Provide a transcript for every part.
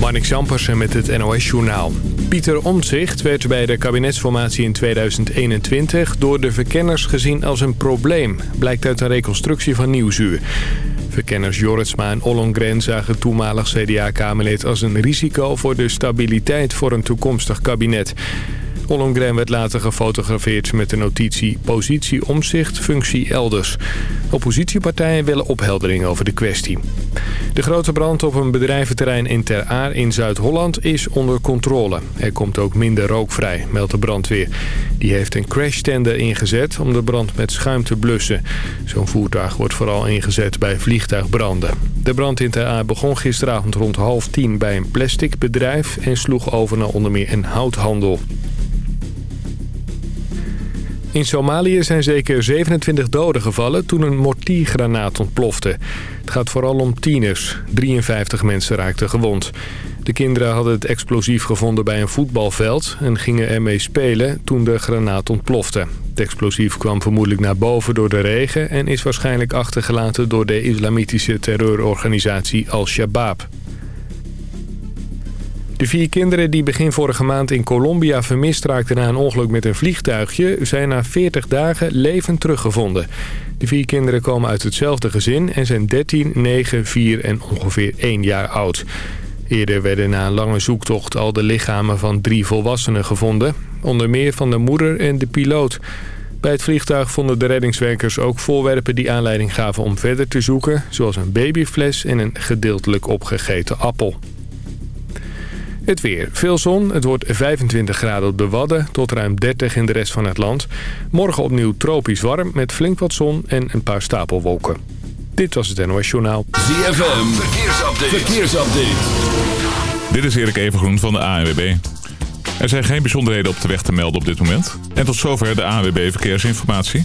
Marnik Zampersen met het NOS-journaal. Pieter Omtzigt werd bij de kabinetsformatie in 2021 door de verkenners gezien als een probleem. Blijkt uit een reconstructie van Nieuwsuur. Verkenners Jorritsma en Ollongren zagen toenmalig CDA-kamerlid als een risico voor de stabiliteit voor een toekomstig kabinet. Ollongren werd later gefotografeerd met de notitie positie omzicht, functie elders. Oppositiepartijen willen opheldering over de kwestie. De grote brand op een bedrijventerrein in Ter Aar in Zuid-Holland is onder controle. Er komt ook minder rook vrij, meldt de brandweer. Die heeft een crashtender ingezet om de brand met schuim te blussen. Zo'n voertuig wordt vooral ingezet bij vliegtuigbranden. De brand in Ter Aar begon gisteravond rond half tien bij een plastic bedrijf... en sloeg over naar onder meer een houthandel. In Somalië zijn zeker 27 doden gevallen toen een mortiergranaat ontplofte. Het gaat vooral om tieners. 53 mensen raakten gewond. De kinderen hadden het explosief gevonden bij een voetbalveld... en gingen ermee spelen toen de granaat ontplofte. Het explosief kwam vermoedelijk naar boven door de regen... en is waarschijnlijk achtergelaten door de islamitische terreurorganisatie Al-Shabaab. De vier kinderen die begin vorige maand in Colombia vermist raakten na een ongeluk met een vliegtuigje... zijn na 40 dagen levend teruggevonden. De vier kinderen komen uit hetzelfde gezin en zijn 13, 9, 4 en ongeveer 1 jaar oud. Eerder werden na een lange zoektocht al de lichamen van drie volwassenen gevonden. Onder meer van de moeder en de piloot. Bij het vliegtuig vonden de reddingswerkers ook voorwerpen die aanleiding gaven om verder te zoeken... zoals een babyfles en een gedeeltelijk opgegeten appel. Het weer. Veel zon. Het wordt 25 graden op de Wadden tot ruim 30 in de rest van het land. Morgen opnieuw tropisch warm met flink wat zon en een paar stapelwolken. Dit was het NOS Journaal. ZFM. Verkeersupdate. Verkeersupdate. Dit is Erik Evengroen van de ANWB. Er zijn geen bijzonderheden op de weg te melden op dit moment. En tot zover de ANWB Verkeersinformatie.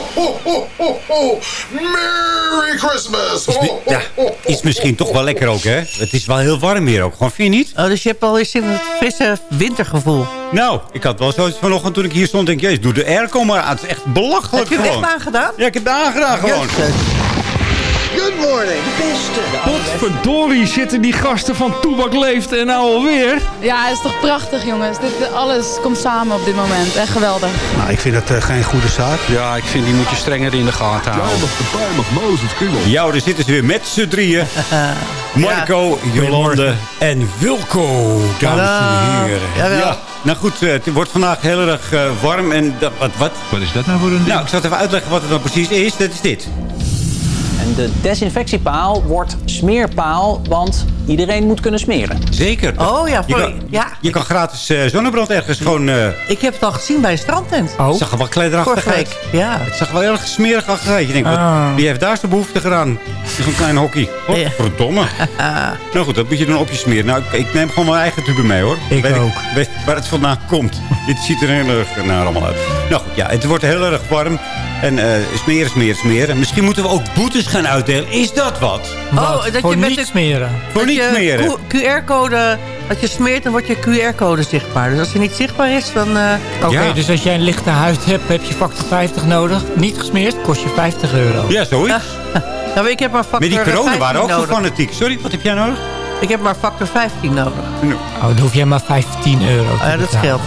Ho, ho, ho, ho. Merry Christmas. Ho, ho, Ja, ho, ho. is misschien toch wel lekker ook, hè? Het is wel heel warm hier ook. Gewoon, vind je niet? Oh, dus je hebt alweer zin in het frisse wintergevoel. Nou, ik had wel zoiets vanochtend toen ik hier stond. Denk ik, jezus, doe de airco maar aan. Het is echt belachelijk Heb je hem gewoon. echt aangedaan? Ja, ik heb het aangedaan gewoon. Jezus. Good morning. Potverdorie zitten die gasten van Toebak Leeft en nou alweer. Ja, het is toch prachtig jongens. Dit, alles komt samen op dit moment. Echt geweldig. Nou, ik vind dat eh, geen goede zaak. Ja, ik vind die moet je strenger in de gaten houden. Ja, daar zitten ze weer met z'n drieën. Marco, Jolande en Wilco, dames en heren. Jawel. Ja, nou goed, eh, het wordt vandaag heel erg eh, warm. En dat, wat, wat? Wat is dat nou voor een ding? Nou, ik zal het even uitleggen wat het nou precies is. Dat is dit. De desinfectiepaal wordt smeerpaal, want iedereen moet kunnen smeren. Zeker. Oh ja, Je voor, kan, ja. je kan gratis eh, zonnebrand ergens gewoon... eh Ik heb het al gezien bij een strandtent. Het zag er wel klederachtig uit. Ja. Het zag er wel erg smerig uit. Je denkt, wat, wie heeft daar zijn behoefte gedaan? Zo'n klein hockey. Oh, Ja. verdomme. nou goed, dat moet je dan op je smeren. Nou, ik, ik neem gewoon mijn eigen tube mee hoor. Ik weet ook. weet waar het vandaan komt. Dit ziet er heel erg naar allemaal uit. Nou goed, ja, het wordt heel erg warm. En eh smeren, smeren, smeren. Misschien moeten we ook boetes gaan uitdelen. Is dat wat? Oh, dat Voor je met niet de smeren. Voor je QR-code, dat je smeert, dan wordt je QR-code zichtbaar. Dus als die niet zichtbaar is, dan... eh, Oké, Ja. dus als jij een lichte huid hebt, heb je factor 50 nodig. Niet gesmeerd, kost je 50 euro. Ja, zoiets. nou, ik heb maar factor Met die corona 15 waren ook zo nodig. fanatiek. Sorry, wat heb jij nodig? Ik heb maar factor 15 nodig. Oh, dan hoef jij maar 15 euro te ja, dat betalen. scheelt.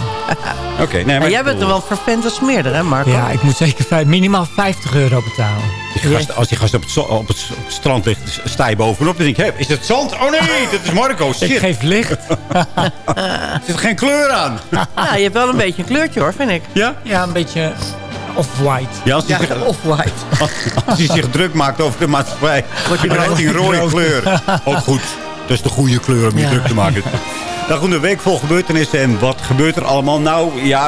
Oké, nee, En maar... jij bent er wel vervent als smeerder, hè Marco? Ja, ik moet zeker minimaal 50 euro betalen. Die gast, als die gast op het, op het, strand ligt, sta je bovenop. Dan denk ik, is het zand? Oh nee, dat is Marco. Ik Shit, geef licht. er zit geen kleur aan. Ja, je hebt wel een beetje een kleurtje hoor, vind ik. Ja? Ja, een beetje Off-white. Ja, als hij, zich, Off-white. als, als hij zich druk maakt over de maatschappij. Dan heeft hij een rood. rode kleur. Ook goed. Dat is de goede kleur om je Ja. druk te maken. Nou goed, een week vol gebeurtenissen. En wat gebeurt er allemaal? Nou, ja,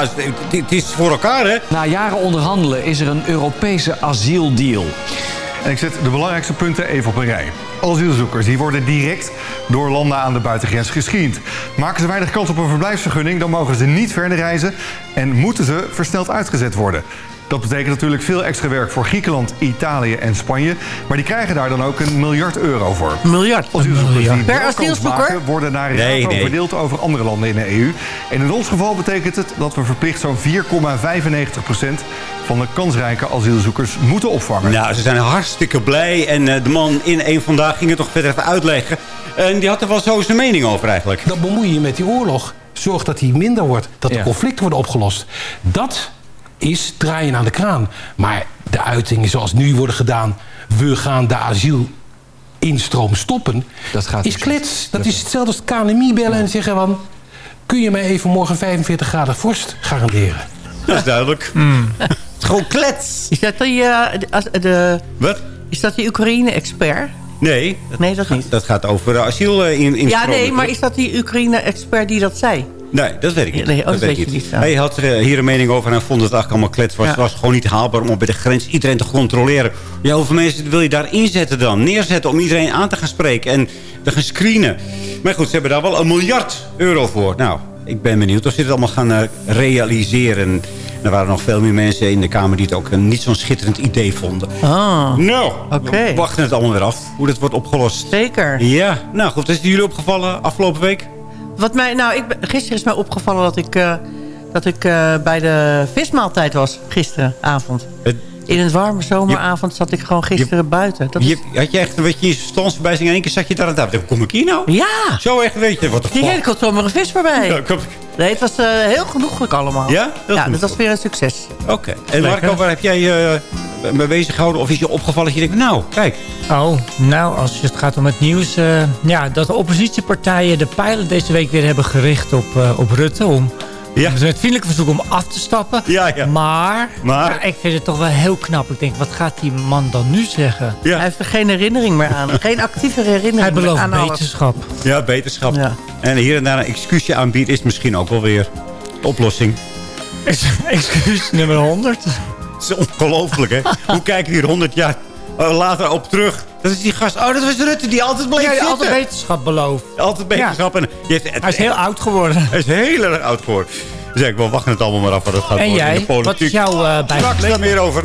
het, is voor elkaar, hè? Na jaren onderhandelen is er een Europese asieldeal. En ik zet de belangrijkste punten even op een rij. Asielzoekers die worden direct door landen aan de buitengrens gescreend. Maken ze weinig kans op een verblijfsvergunning, dan mogen ze niet verder reizen en moeten ze versneld uitgezet worden. Dat betekent natuurlijk veel extra werk voor Griekenland, Italië en Spanje. Maar die krijgen daar dan ook een miljard euro voor. Miljard. Asielzoekers die Per asielzoeker? maken, worden naar Nee, verdeeld over andere landen in de EU. En in ons geval betekent het dat we verplicht zo'n 4,95% van de kansrijke asielzoekers moeten opvangen. Nou, ze zijn hartstikke blij. En eh, de man in een vandaag ging het toch verder even uitleggen. En die had er wel zo zijn mening over eigenlijk. Dan bemoei je met die oorlog. Zorg dat die minder wordt. Dat de conflicten worden opgelost. Dat is draaien aan de kraan. Maar de uitingen zoals nu worden gedaan... we gaan de asielinstroom stoppen... Dat gaat is klets. Dat is hetzelfde als het KNMI bellen en zeggen van... kun je mij even morgen 45 graden vorst garanderen? Dat is duidelijk. Het is gewoon klets. Is dat die, eh, de, Wat? is dat die Oekraïne-expert? Nee. Nee, dat niet. Dat gaat over asiel eh, in, in Ja, nee, maar is dat die Oekraïne-expert die dat zei? Nee, dat weet ik niet. Nee, oh, dat weet weet ik je niet. Hij had eh, hier een mening over en hij vond het eigenlijk allemaal klets. Het was, Ja. was gewoon niet haalbaar om bij de grens iedereen te controleren. Ja, hoeveel mensen wil je daar inzetten dan? Neerzetten om iedereen aan te gaan spreken en te gaan screenen. Maar goed, ze hebben daar wel een miljard euro voor. Nou, ik ben benieuwd of ze dit allemaal gaan eh, realiseren. Er waren nog veel meer mensen in de Kamer die het ook een niet zo'n schitterend idee vonden. Ah, Nou, we wachten het allemaal weer af hoe dit wordt opgelost. zeker. Ja, nou goed, is het jullie opgevallen afgelopen week? Wat mij, nou, ik, gisteren is mij opgevallen dat ik, eh, dat ik eh, bij de vismaaltijd was. Gisteravond. Het- In een warme zomeravond zat ik gewoon gisteren buiten. Dat is- had je echt een beetje in stansenbijzing en in één keer zat je daar aan tafel. Kom ik hier nou? ja! Zo echt, weet je, wat de Die hele komt zomaar een vis voorbij. Ja, kom- Nee, het was eh, heel genoeglijk allemaal. Ja? Heel Ja, dat was weer een succes. Oké. En Marco, waar heb jij eh mee bezig gehouden? Of is je opgevallen dat je denkt, nou, kijk. Oh, nou, als het gaat om het nieuws... eh, ja, dat de oppositiepartijen de pijlen deze week weer hebben gericht op, eh, op Rutte... om Ja. dus met vriendelijke verzoek om af te stappen. Ja, ja. Maar, Maar? ja, ik vind het toch wel heel knap. Ik denk, wat gaat die man dan nu zeggen? Ja. Hij heeft er geen herinnering meer aan. Geen actieve herinnering Hij meer belooft aan alles. wetenschap. Ja, beterschap. Ja. En hier en daar een excuusje aanbieden is misschien ook wel weer de oplossing. Excuus nummer 100. Het is ongelooflijk, hè? Hoe kijken we hier 100 jaar eh, later op terug? Dat is die gast. Oh, dat was Rutte die altijd bleef Ja, zitten. altijd wetenschap belooft. Altijd beterschap. En heeft, Hij is heel oud geworden. Hij is heel erg oud geworden. Dus ja, ik wachten het allemaal maar af wat het gaat En worden in jij? de politiek. Wat is jouw uh, Straks daar meer over.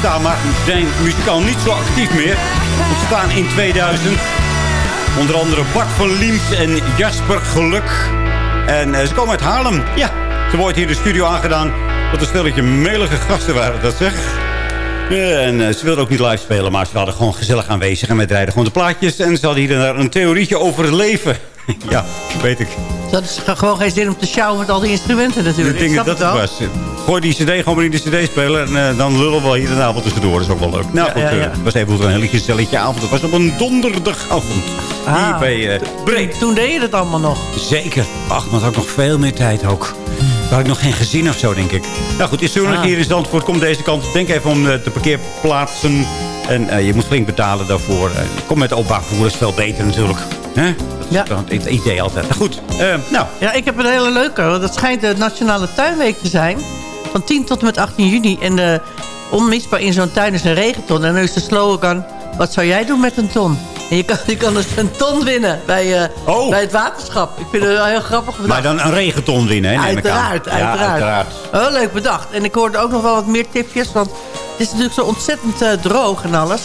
Bestaan, maar zijn muzikaal niet zo actief meer. Ontstaan in 2000. Onder andere Bart van Liemt en Jasper Geluk. En eh, ze komen uit Haarlem. Ja, ze wordt hier de studio aangedaan. Wat een stelletje melige gasten waren dat zeg. Ja, en eh, ze wilden ook niet live spelen, maar ze hadden gewoon gezellig aanwezig. En wij draaiden gewoon de plaatjes. En ze hadden hier en daar een theorietje over het leven. ja, weet ik. Dat is gewoon geen zin om te sjouwen met al die instrumenten natuurlijk. Ik denk snap dat het was. Gooi die cd gewoon maar in de cd spelen. En eh, dan lullen we wel hier en avond tussendoor. Dat is ook wel leuk. Nou Ja, goed, ja, eh, ja. het was even een heel gezellige avond. Het was op een donderdagavond. Hier Ah, bij eh, Breed. Toen deed je het allemaal nog. Zeker. Ach, maar had ook nog veel meer tijd ook. Daar had ik nog geen gezin of zo, denk ik. Nou goed, is zonnig Ah. hier in Zandvoort. Kom deze kant. Denk even om de parkeerplaatsen. En je moet flink betalen daarvoor. Kom met openbaar vervoer, is veel beter natuurlijk. Hè? Dat is Ja. dan het idee altijd. Nou goed, eh, nou. Ja, ik heb een hele leuke. Want het schijnt de Nationale Tuinweek te zijn. Van 10 tot en met 18 juni. En eh, onmisbaar in zo'n tuin is een regenton. En nu is de slogan... Wat zou jij doen met een ton? En je kan, je kan dus een ton winnen bij, eh, bij het waterschap. Ik vind het wel heel grappig bedacht. Oh. Maar dan een regenton winnen, hè? neem ik aan. Uiteraard, Ja, uiteraard. uiteraard. Heel leuk bedacht. En ik hoorde ook nog wel wat meer tipjes. Want het is natuurlijk zo ontzettend eh, droog en alles.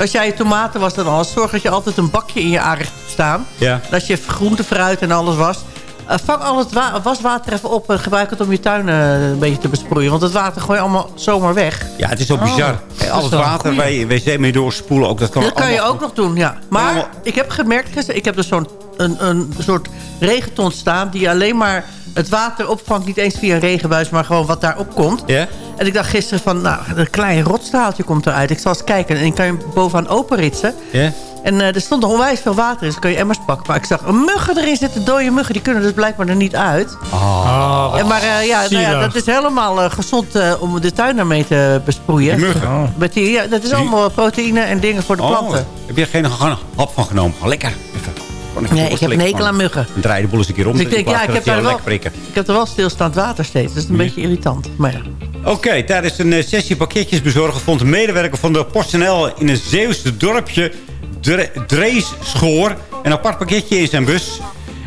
Als jij je tomaten was en alles, zorg dat je altijd een bakje in je aanrecht hebt staan. Ja. En als je groente, fruit en alles was... eh, vang al het wa- waswater even op en gebruik het om je tuin eh, een beetje te besproeien. Want het water gooi je allemaal zomaar weg. Ja, het is Oh, bizar. is Al het water waar je wc mee doorspoelen, ook, dat kan Dat kan je ook nog doen, ja. Maar Allemaal- ik heb gemerkt gisteren... Ik heb dus zo'n een, een soort regenton staan... die alleen maar het water opvangt. Niet eens via een regenbuis, maar gewoon wat daarop komt. Ja? En ik dacht gisteren van... Nou, een klein rotstraaltje komt eruit. Ik zal eens kijken. En ik kan je bovenaan openritsen. Ja? En eh, er stond nog onwijs veel water in. Dus kan je emmers pakken. Maar ik zag een muggen erin zitten. Dode muggen. Die kunnen dus blijkbaar er niet uit. Oh. En maar eh, ja, nou ja, dat is helemaal eh, gezond eh, om de tuin daarmee te besproeien. Die muggen? Oh. Met die, ja, dat is allemaal proteïne en dingen voor de planten. Heb je er geen hap van genomen? Gewoon lekker. Gewoon Nee, ik heb een hekel aan muggen. Dan draai je de boel eens een keer om. Dus ik denk, ja, ik heb, daar wel, prikken. ik heb er wel stilstaand water steeds. Dat is een beetje irritant. Maar ja. Oké, tijdens een eh, sessie pakketjes bezorgen... vond een medewerker van de PostNL in een Zeeuwse dorpje... Dre Dreesschoor een apart pakketje in zijn bus.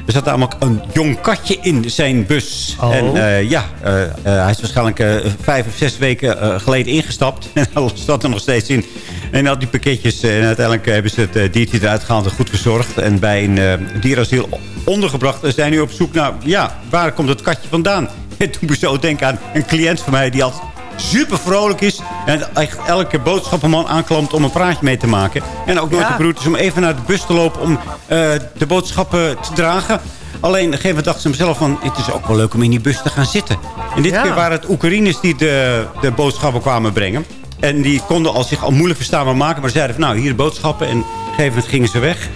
Er zat namelijk een jong katje in zijn bus. Oh. En eh, ja, eh, eh, hij is waarschijnlijk vijf of zes weken geleden ingestapt. En hij zat er nog steeds in. En had die pakketjes. en uiteindelijk hebben ze het diertje eruit gehaald en goed verzorgd. En bij een dierasiel ondergebracht. En zijn nu op zoek naar, ja, waar komt het katje vandaan? En toen moest ik zo denken aan een cliënt van mij die altijd super vrolijk is. En echt elke boodschappenman aanklampt om een praatje mee te maken. En ook nooit Ja. de beroerd is om even naar de bus te lopen om eh, de boodschappen te dragen. Alleen, op een gegeven moment dacht ze mezelf van... het is ook wel leuk om in die bus te gaan zitten. En dit Ja. keer waren het Oekraïners die de, de boodschappen kwamen brengen. En die konden al zich al moeilijk verstaanbaar maken. Maar zeiden van, nou, hier de boodschappen. En op een gegeven moment gingen ze weg.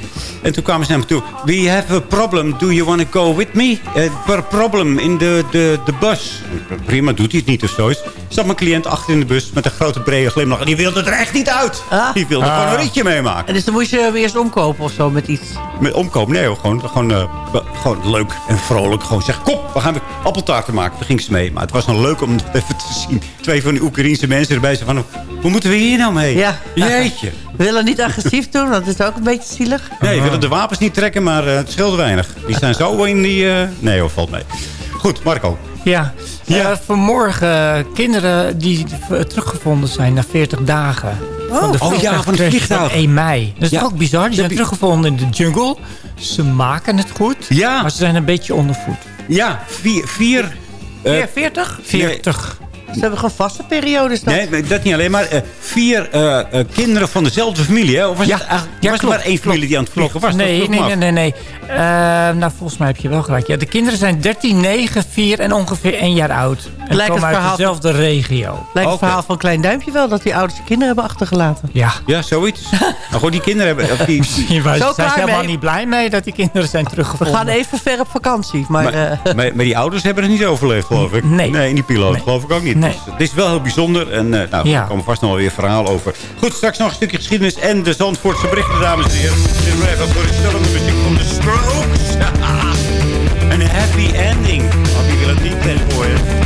En toen kwamen ze naar me toe. We have a problem. Do you want to go with me? Uh, a problem in de, de, de bus. Prima, doet hij het niet of zo. Zat mijn cliënt achter in de bus met een grote brede glimlach. En die wilde er echt niet uit. Ah. Die wilde gewoon een ritje meemaken. En dus dan moest je hem eerst omkopen of zo met iets. Met omkopen, nee hoor. Gewoon, gewoon, eh, gewoon leuk en vrolijk. Gewoon zeggen, kom, we gaan weer appeltaarten maken. Daar ging ze mee. Maar het was nog leuk om even te zien. Twee van die Oekraïense mensen erbij zijn van... Hoe moeten we hier nou mee? Ja. Jeetje. We willen niet agressief doen, want dat is ook een beetje zielig. Nee, we willen de wapens niet trekken, maar eh, het scheelde weinig. Die zijn zo in die... eh, Nee hoor, valt mee. Goed, Marco. Ja, ja. vanmorgen eh, kinderen die teruggevonden zijn na 40 dagen. Van de Oh ja, van het vliegtuig. Van 1 mei. Dat is Ja. ook bizar. Die zijn Ja, teruggevonden in de jungle. Ze maken het goed. Ja. Maar ze zijn een beetje ondervoed. Ja, vier... vier eh, Weer 40? 40. Ze hebben gewoon vaste periodes. Dat. Nee, dat niet alleen, maar eh, vier eh, eh, kinderen van dezelfde familie. Hè? Of was Ja, het ja, was er klopt, maar één familie die aan het vliegen was? Dat Nee, nee, nee, nee. nee. Nou, volgens mij heb je wel gelijk. Ja, de kinderen zijn 13, 9, 4 en ongeveer 1 jaar oud. En Lijkt komen het uit verhaal- dezelfde regio. Lijkt het verhaal van Klein Duimpje wel, dat die ouders de kinderen hebben achtergelaten. Ja. Ja, zoiets. nou, gewoon die kinderen hebben... Of die, Misschien waren- Zo zijn ze klaar helemaal mee. niet blij mee dat die kinderen zijn We teruggevonden. gaan even ver op vakantie. Maar, maar, eh, maar, maar die ouders hebben het niet overleefd, geloof ik. Nee. Nee, die piloot Nee. geloof ik ook niet. Nee. Dus het is wel heel bijzonder. En eh, nou, Ja. er komen vast nog wel weer verhaal over. Goed, straks nog een stukje geschiedenis en de Zandvoortse berichten, dames en heren. Dit is even voor de stellende muziek van de Strokes. een happy ending. Wie wil het niet tegenwoordig? Just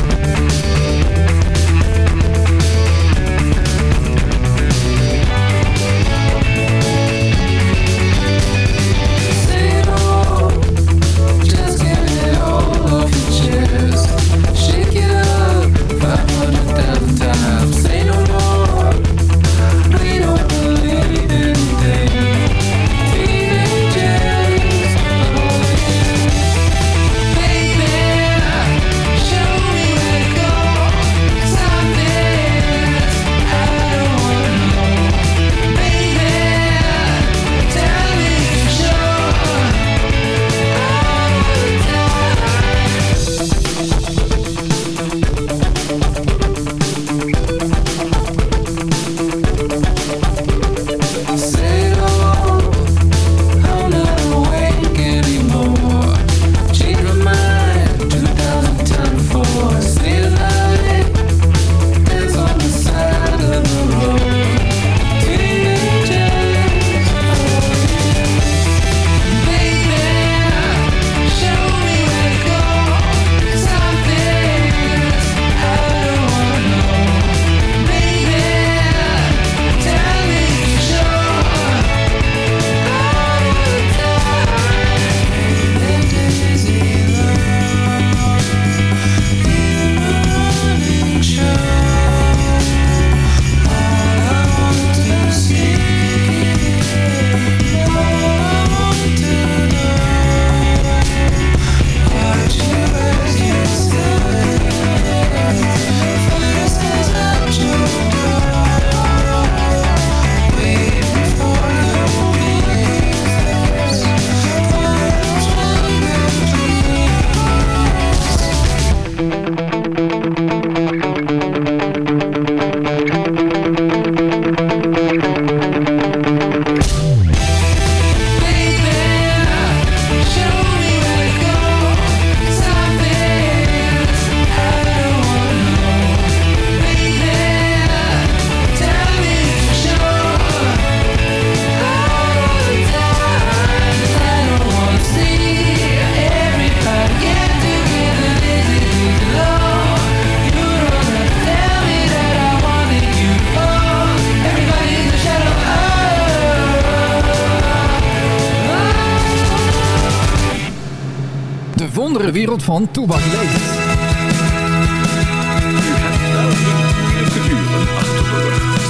wereld van Toebak leeft.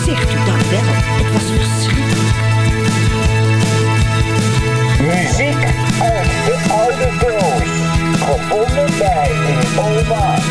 Zegt u dat wel? Het was verschrikkelijk. Muziek uit de oude doos. Gevonden bij uw oma.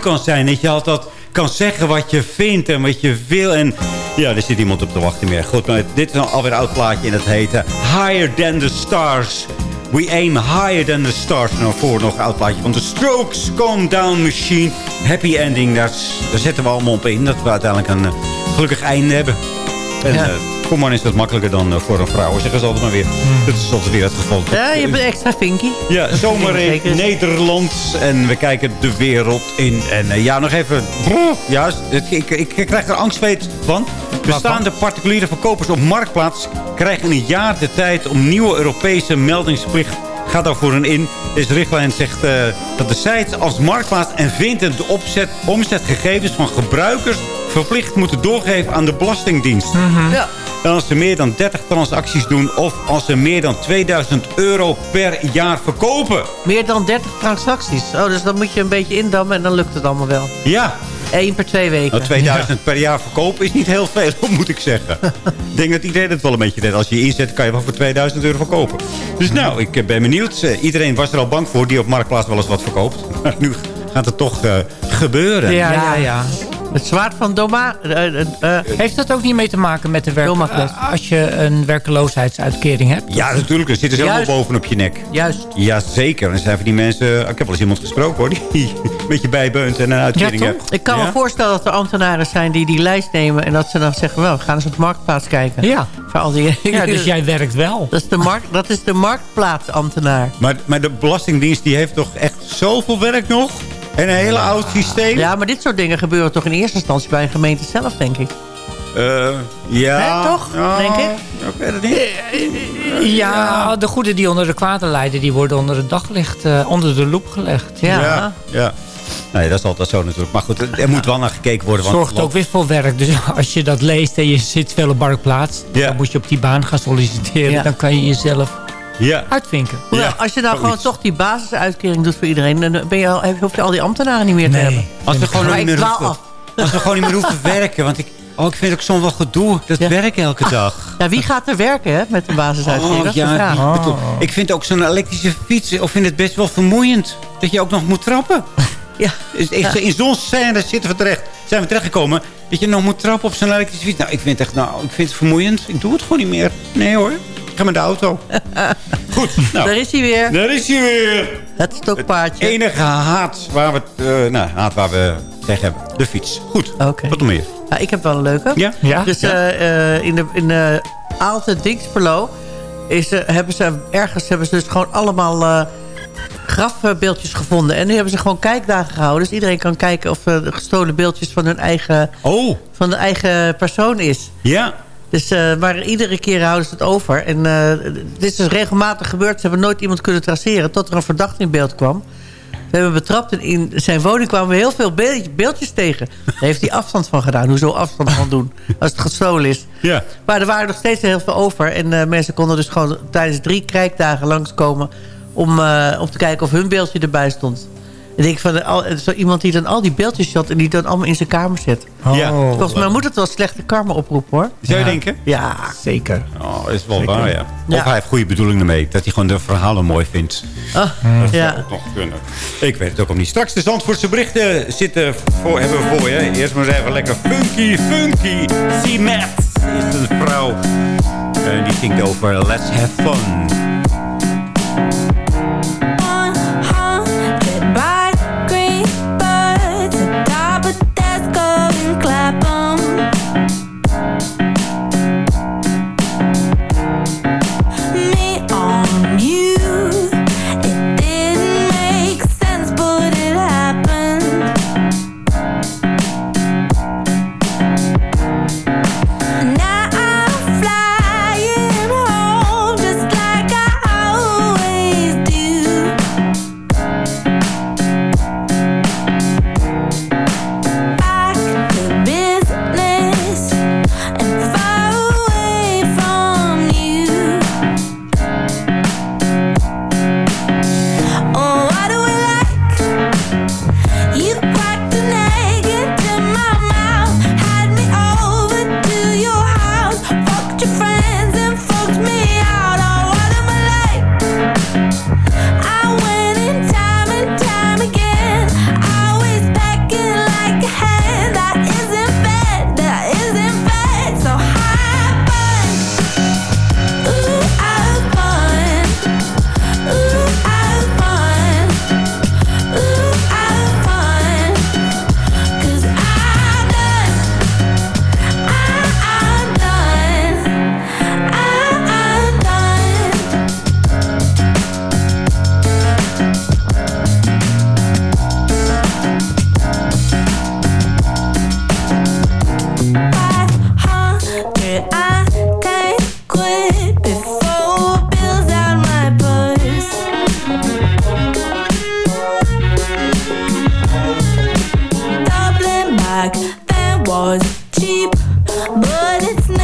Puur kan zijn. Dat je altijd kan zeggen wat je vindt en wat je wil. En ja, er zit iemand op te wachten meer. Goed, maar dit is alweer een oud plaatje en dat heet eh, Higher Than The Stars. We aim higher than the stars. Nou, voor nog een oud plaatje van The Strokes. Calm Down Machine. Happy ending. Daar, daar zetten we allemaal op in. Dat we uiteindelijk een eh, gelukkig einde hebben. En Ja. Voor mannen is dat makkelijker dan eh, voor een vrouw. Zeggen ze altijd maar weer. Dat is altijd weer het geval. Ja, je bent extra vinky. Ja, zomer in. Nederland. En we kijken de wereld in. En eh, ja, nog even... Ja, ik, ik, ik krijg er angstveet van. Bestaande particuliere verkopers op Marktplaats... krijgen een jaar de tijd om nieuwe Europese meldingsplicht... Gaat daarvoor een in. Deze richtlijn zegt eh, dat de sites als Marktplaats en Vinted... de opzet, omzetgegevens van gebruikers verplicht moeten doorgeven aan de Belastingdienst. Ja. En als ze meer dan 30 transacties doen... of als ze meer dan 2000 euro per jaar verkopen. Meer dan 30 transacties. Oh, dus dan moet je een beetje indammen en dan lukt het allemaal wel. Ja. Eén per twee weken. Nou, 2000 per jaar verkopen is niet heel veel, moet ik zeggen. ik denk dat iedereen het wel een beetje deed. Als je je inzet, kan je wel voor 2000 euro verkopen. Dus nou, ik eh, ben benieuwd. Eh, Iedereen was er al bang voor die op Marktplaats wel eens wat verkoopt. Maar nu gaat het toch eh, gebeuren. Ja, ja, ja. Het zwaard van Doma... eh, eh, eh, Heeft dat ook niet mee te maken met de werk, Domacles. eh, als je een werkeloosheidsuitkering hebt? Ja, natuurlijk. Er zitten ze helemaal bovenop je nek. juist. Ja, zeker. En zijn van die mensen... Ik heb wel eens iemand gesproken hoor. Die een beetje bijbeunt en een uitkering Ja, heeft. Ik kan Ja? me voorstellen dat er ambtenaren zijn die die lijst nemen... en dat ze dan zeggen, wel, we gaan eens op de marktplaats kijken. Ja. Voor al die... Ja, dus jij werkt wel. Dat is de, markt, dat is de marktplaatsambtenaar. Maar, maar de Belastingdienst die heeft toch echt zoveel werk nog? En een hele oud systeem? Ja, maar dit soort dingen gebeuren toch in eerste instantie bij een gemeente zelf, denk ik. Eh, ja. Hè, toch? Ja, Denk ik. Ik weet het niet. Ja, de goede die onder de kwade lijden... die worden onder het daglicht, eh, onder de loep gelegd. Ja. Ja. ja. Nee, dat is altijd zo natuurlijk. Maar goed, er moet wel naar gekeken worden. Want, Zorgt ook weer voor werk. Dus als je dat leest en je zit veel op marktplaats... Ja. dan moet je op die baan gaan solliciteren. Ja. Dan kan je jezelf Ja. uitvinken. Hoewel, als je nou gewoon toch die basisuitkering doet voor iedereen... dan ben je al, hoef je al die ambtenaren niet meer te hebben. Als we gewoon niet meer hoeven, als we gewoon niet meer hoeven werken. Want ik, oh, ik vind ook soms wel gedoe. Dat Ja. werk elke dag. Ja, wie gaat er werken hè, met de basisuitkering? dat is de Oh, ja, vraag. ik, vind ook zo'n elektrische fiets... of vind het best wel vermoeiend. Dat je ook nog moet trappen. Ja. Dus echt, In zo'n scène zitten we terecht, zijn we terechtgekomen... dat je nog moet trappen op zo'n elektrische fiets. Nou, ik vind, het echt, nou, ik vind het vermoeiend. Ik doe het gewoon niet meer. Nee hoor, ik ga met de auto. Goed, nou. Daar is hij weer. Daar is hij weer. Het stokpaardje. Het enige haat waar we, eh, nou, haat waar we tegen hebben. De fiets. Goed. Wat nog meer? Ja, ik heb wel een leuke. Ja? Ja? Dus Ja. eh, eh, in de, in de Aalte Dingsperlo is, hebben ze ergens hebben ze dus gewoon allemaal eh, grafbeeldjes gevonden. En nu hebben ze gewoon kijkdagen gehouden. Dus iedereen kan kijken of eh, de gestolen beeldjes van hun eigen, Oh, van de eigen persoon is. ja. Dus, eh, maar iedere keer houden ze het over. En eh, dit is dus regelmatig gebeurd. Ze hebben nooit iemand kunnen traceren tot er een verdachte in beeld kwam. We hebben betrapt en in zijn woning kwamen we heel veel beeld- beeldjes tegen. Daar heeft hij afstand van gedaan. Hoezo afstand van doen als het gestolen is? Ja. Maar er waren nog steeds heel veel over. En eh, mensen konden dus gewoon tijdens drie kijkdagen langskomen... Om, eh, om te kijken of hun beeldje erbij stond. En ik van al, zo iemand die dan al die beeldjes had... en die dan allemaal in zijn kamer zet. Ja. Volgens mij moet het wel slechte karma oproepen, hoor. Zou je denken? Ja, Zeker. Oh, dat is wel waar, ja. Of Ja. hij heeft goede bedoelingen mee. Dat hij gewoon de verhalen mooi vindt. Ah, Dat ja. zou ook nog kunnen. Ik weet het ook al niet. Straks de Zandvoortse berichten zitten voor, hebben we voor je. Eerst maar eens even lekker funky, funky. C-Matt is een vrouw. En die zingt over Let's Have Fun. but it's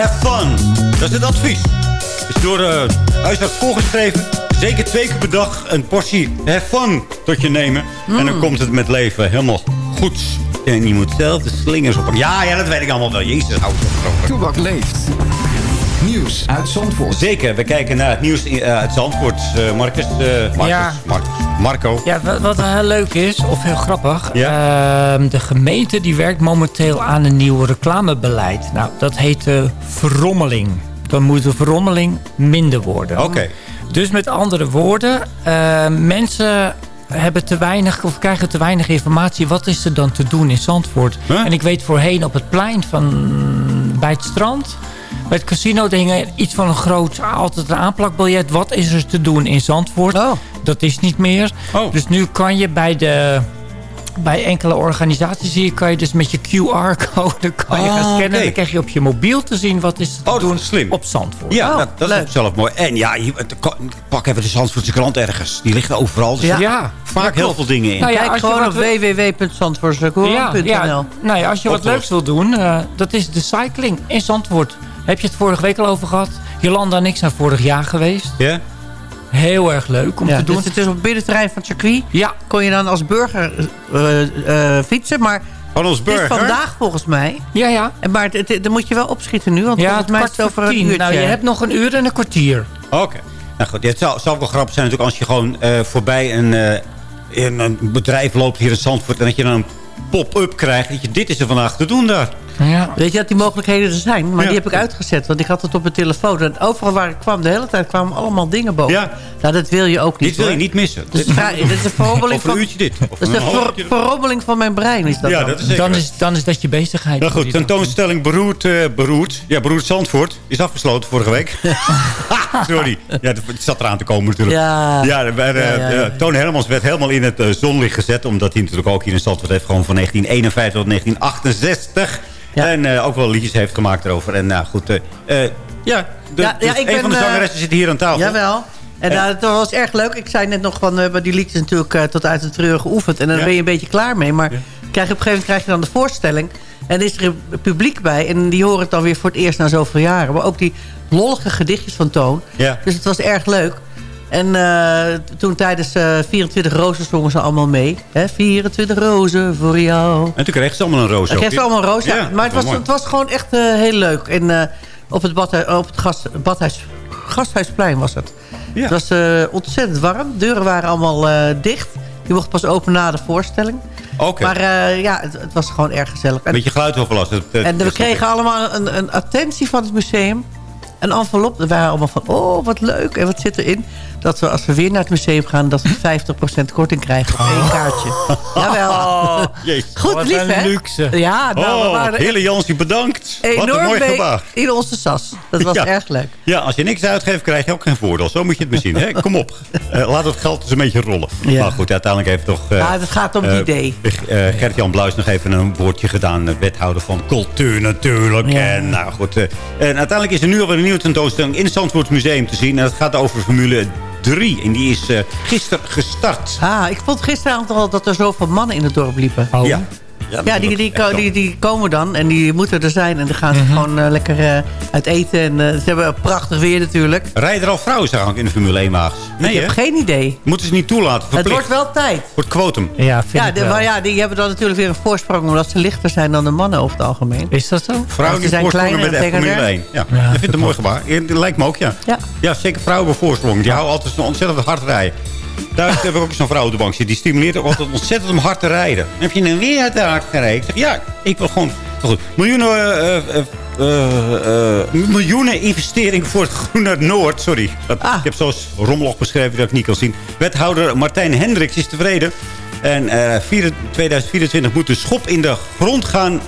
have fun. Dat is het advies. Is door de huisarts voorgeschreven. Zeker twee keer per dag een portie have fun tot je nemen. En dan komt het met leven helemaal goed. En je moet zelf de slingers op. Ja, ja, dat weet ik allemaal wel. Jezus, hou het. Toebak leeft. Nieuws uit Zandvoort. Zeker, we kijken naar het nieuws in- eh, uit Zandvoort. Eh, Marcus, eh, Marcus, Ja. Marcus, Marco. Ja, wat, wat heel leuk is, of heel grappig. Ja. ehm, de gemeente die werkt momenteel aan een nieuw reclamebeleid. Nou, dat heet eh, verrommeling. Dan moet de verrommeling minder worden. Oké. Dus met andere woorden, eh, mensen hebben te weinig of krijgen te weinig informatie. Wat is er dan te doen in Zandvoort? En ik weet voorheen op het plein van bij het strand. Bij het casino er hing iets van een groot, altijd een aanplakbiljet. Wat is er te doen in Zandvoort? Dat is niet meer. Dus nu kan je bij de... Bij enkele organisaties hier kan je dus met je QR-code kan je Ah, gaan scannen. En dan krijg je op je mobiel te zien wat is er te doen op Zandvoort. Ja, dat, dat is ook zelf mooi. En ja, pak even de Zandvoortse krant ergens. Die ligt overal. Dus Ja. ja, vaak heel veel dingen in. Nou ja, Kijk gewoon op www.zandvoortsecourant.nl. Ja, ja, nou ja, als je wat leuks wil doen, eh, dat is de cycling in Zandvoort. Heb je het vorige week al over gehad? Jolanda en ik zijn vorig jaar geweest. Ja? Heel erg leuk om Ja, te doen. dus het is op het binnenterrein van het circuit. Ja. Kon je dan als burger eh, eh, fietsen, maar... Van ons Het is burger? vandaag volgens mij. Ja, ja. En maar het- het- dan moet je wel opschieten nu, want Ja, volgens mij is kwart het over een tien. uurtje. Nou, je hebt nog een uur en een kwartier. Oké. Nou goed, het zou, wel grappig zijn natuurlijk als je gewoon eh, voorbij een, eh, in een bedrijf loopt hier in Zandvoort... en dat je dan een pop-up krijgt. Dat je, dit is er vandaag te doen daar. Ja. Weet je dat die mogelijkheden er zijn? Maar Ja. die heb ik uitgezet, want ik had het op mijn telefoon. En overal waar ik kwam, de hele tijd kwamen allemaal dingen boven. Ja. Nou, dat wil je ook niet, Dit wil je niet missen. Dus dit is een een van... uurtje dit. Of Dat is een ver- van mijn brein, is dat Ja, dan. dat is zeker. Dan is, dan is dat je bezigheid. Nou goed, tentoonstelling Beroerd, eh, Beroerd. Ja, Beroerd Zandvoort is afgesloten vorige week. Sorry. Ja, het zat eraan te komen natuurlijk. Ja. Ja, er eh, Ja, ja, ja. eh, Toon Hermans werd helemaal in het zonlicht gezet. Omdat hij natuurlijk ook hier in Zandvoort heeft. Gewoon van 1951 tot 1968. En eh, ook wel liedjes heeft gemaakt erover. En nou goed. eh, eh, ja, de, Ja, dus ja, ik een van de zangeressen zit hier aan tafel. Jawel. En Ja. nou, het was erg leuk. Ik zei net nog van, we hebben die liedjes natuurlijk tot uit de treur geoefend. En dan Ja. ben je een beetje klaar mee. Maar krijg je op een gegeven moment krijg je dan de voorstelling. En is er een publiek bij. En die horen het dan weer voor het eerst na zoveel jaren. Maar ook die lollige gedichtjes van Toon. Ja. Dus het was erg leuk. En eh, toen tijdens eh 24 rozen zongen ze allemaal mee. Hè? 24 rozen voor jou. En toen kreeg ze allemaal een roos. Kreeg ze allemaal een roos. Ja. Ja, maar het was, mooi. het was gewoon echt eh, heel leuk. En eh, op het, badhu- op het badhuis, Gasthuisplein was het. Het was eh, ontzettend warm. Deuren waren allemaal eh, dicht. Je mocht pas open na de voorstelling. Oké. Maar eh, ja, het, het was gewoon erg gezellig. En, Beetje geluidsoverlast. dat- dat- en we kregen allemaal een, een attentie van het museum. Een envelop. We waren allemaal van, oh, wat leuk. En wat zit erin? Dat we, als we weer naar het museum gaan... dat we 50% korting krijgen op één kaartje. Jawel. Jezus. Goed, Wat lief, hè? luxe. Ja, nou, we oh, waren Hille Jansie, bedankt. Wat een enorm mooi gebaar. in onze sas. Dat was Ja. erg leuk. Ja, als je niks uitgeeft, krijg je ook geen voordeel. Zo moet je het maar zien. Hè? Kom op. Eh, laat het geld eens een beetje rollen. Ja. Maar goed, uiteindelijk heeft toch... Ja, het gaat om het eh, idee. eh, Gert-Jan Bluis nog even een woordje gedaan. Wethouder van cultuur natuurlijk. Ja. En, nou, goed, en uiteindelijk is er nu alweer een nieuwe tentoonstelling in het Zandvoort Museum te zien. En dat gaat over Formule 3. En die is eh gisteren gestart. Ah, ik vond gisteravond al dat er zoveel mannen in het dorp liepen. Oh. Ja. Ja, die, die, die, die komen dan en die moeten er zijn. En dan gaan ze Mhm. gewoon eh, lekker eh, uit eten. En eh, ze hebben prachtig weer natuurlijk. Rijden er al vrouwen eigenlijk in de Formule 1 wagens? Nee, ik heb geen idee. Moeten ze niet toelaten. Het Verplicht. wordt wel tijd. Wordt quotum. Ja, vind Ja, ik de- wel. maar ja, die hebben dan natuurlijk weer een voorsprong... omdat ze lichter zijn dan de mannen over het algemeen. Is dat zo? Vrouwen die zijn kleiner met de Formule tegenwoordig. 1. Ja, Ja, ik vind het een mooi gebaar. Dat lijkt me ook, ja. Ja. Ja, zeker vrouwen voorsprong. Die houden altijd zo ontzettend hard rijden. Daar heb ik ook zo'n vrouw op de bank zitten. Die stimuleert ook altijd ontzettend om hard te rijden. Dan heb je een weer te hard gereden? Ik zeg, ja, ik wil gewoon... Goed, miljoenen, eh, miljoenen investeringen voor het Groene Noord. Sorry. Dat- Ah. Ik heb zoals rommelig beschreven dat ik niet kan zien. Wethouder Martijn Hendricks is tevreden. En eh, vier- 2024 moet de schop in de grond gaan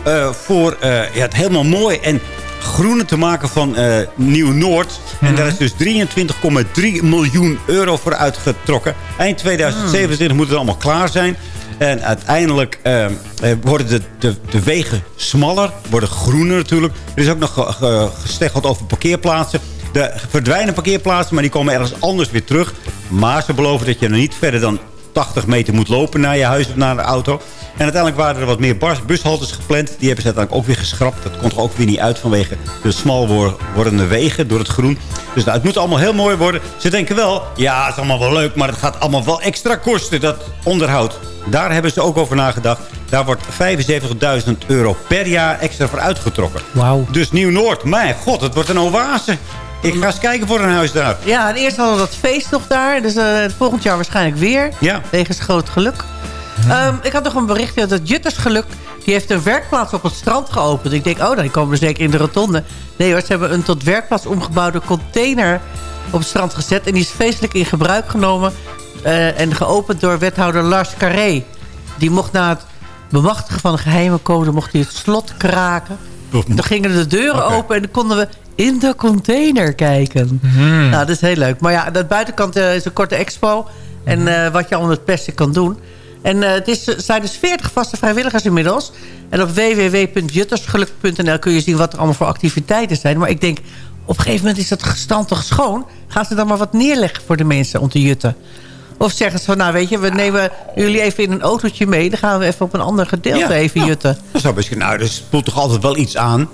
voor ja, het helemaal mooi en groene te maken van Nieuw-Noord. En daar is dus 23,3 miljoen euro voor uitgetrokken. Eind 2027 moet het allemaal klaar zijn. En uiteindelijk eh, eh, worden de, de, de wegen smaller, worden groener natuurlijk. Er is ook nog ge- ge- gesteggeld over parkeerplaatsen. Er verdwijnen parkeerplaatsen, maar die komen ergens anders weer terug. Maar ze beloven dat je er niet verder dan 80 meter moet lopen naar je huis of naar de auto. En uiteindelijk waren er wat meer bus- bushaltes gepland. Die hebben ze uiteindelijk ook weer geschrapt. Dat kon er ook weer niet uit vanwege de smal wor- wordende wegen door het groen. Dus nou, het moet allemaal heel mooi worden. Ze denken wel, ja, het is allemaal wel leuk... maar het gaat allemaal wel extra kosten, dat onderhoud. Daar hebben ze ook over nagedacht. Daar wordt 75.000 euro per jaar extra voor uitgetrokken. Wauw. Dus Nieuw-Noord, mijn god, het wordt een oase. Ik ga eens kijken voor een huis daar. Ja, en eerst hadden we dat feest nog daar. Dus eh, volgend jaar waarschijnlijk weer. Ja. Wegens groot geluk. Ehm, ik had nog een berichtje dat Juttersgeluk... die heeft een werkplaats op het strand geopend. Ik denk, oh, dan komen we zeker in de rotonde. Nee hoor, ze hebben een tot werkplaats omgebouwde container op het strand gezet. En die is feestelijk in gebruik genomen... eh, en geopend door wethouder Lars Carré. Die mocht na het bemachtigen van een geheime code... mocht hij het slot kraken. Dan gingen de deuren open en dan konden we in de container kijken. Nou, dat is heel leuk. Maar ja, dat buitenkant eh, is een korte expo. En eh, wat je allemaal met pesten kan doen. En eh, het is, zijn dus 40 vaste vrijwilligers inmiddels. En op www.juttersgeluk.nl kun je zien wat er allemaal voor activiteiten zijn. Maar ik denk, op een gegeven moment is dat gestand toch schoon? Gaan ze dan maar wat neerleggen voor de mensen om te jutten? Of zeggen ze van, nou weet je, we nemen jullie even in een autootje mee. Dan gaan we even op een ander gedeelte Ja, even ja. jutten. Dat zou best kunnen. Nou, er spoelt toch altijd wel iets aan.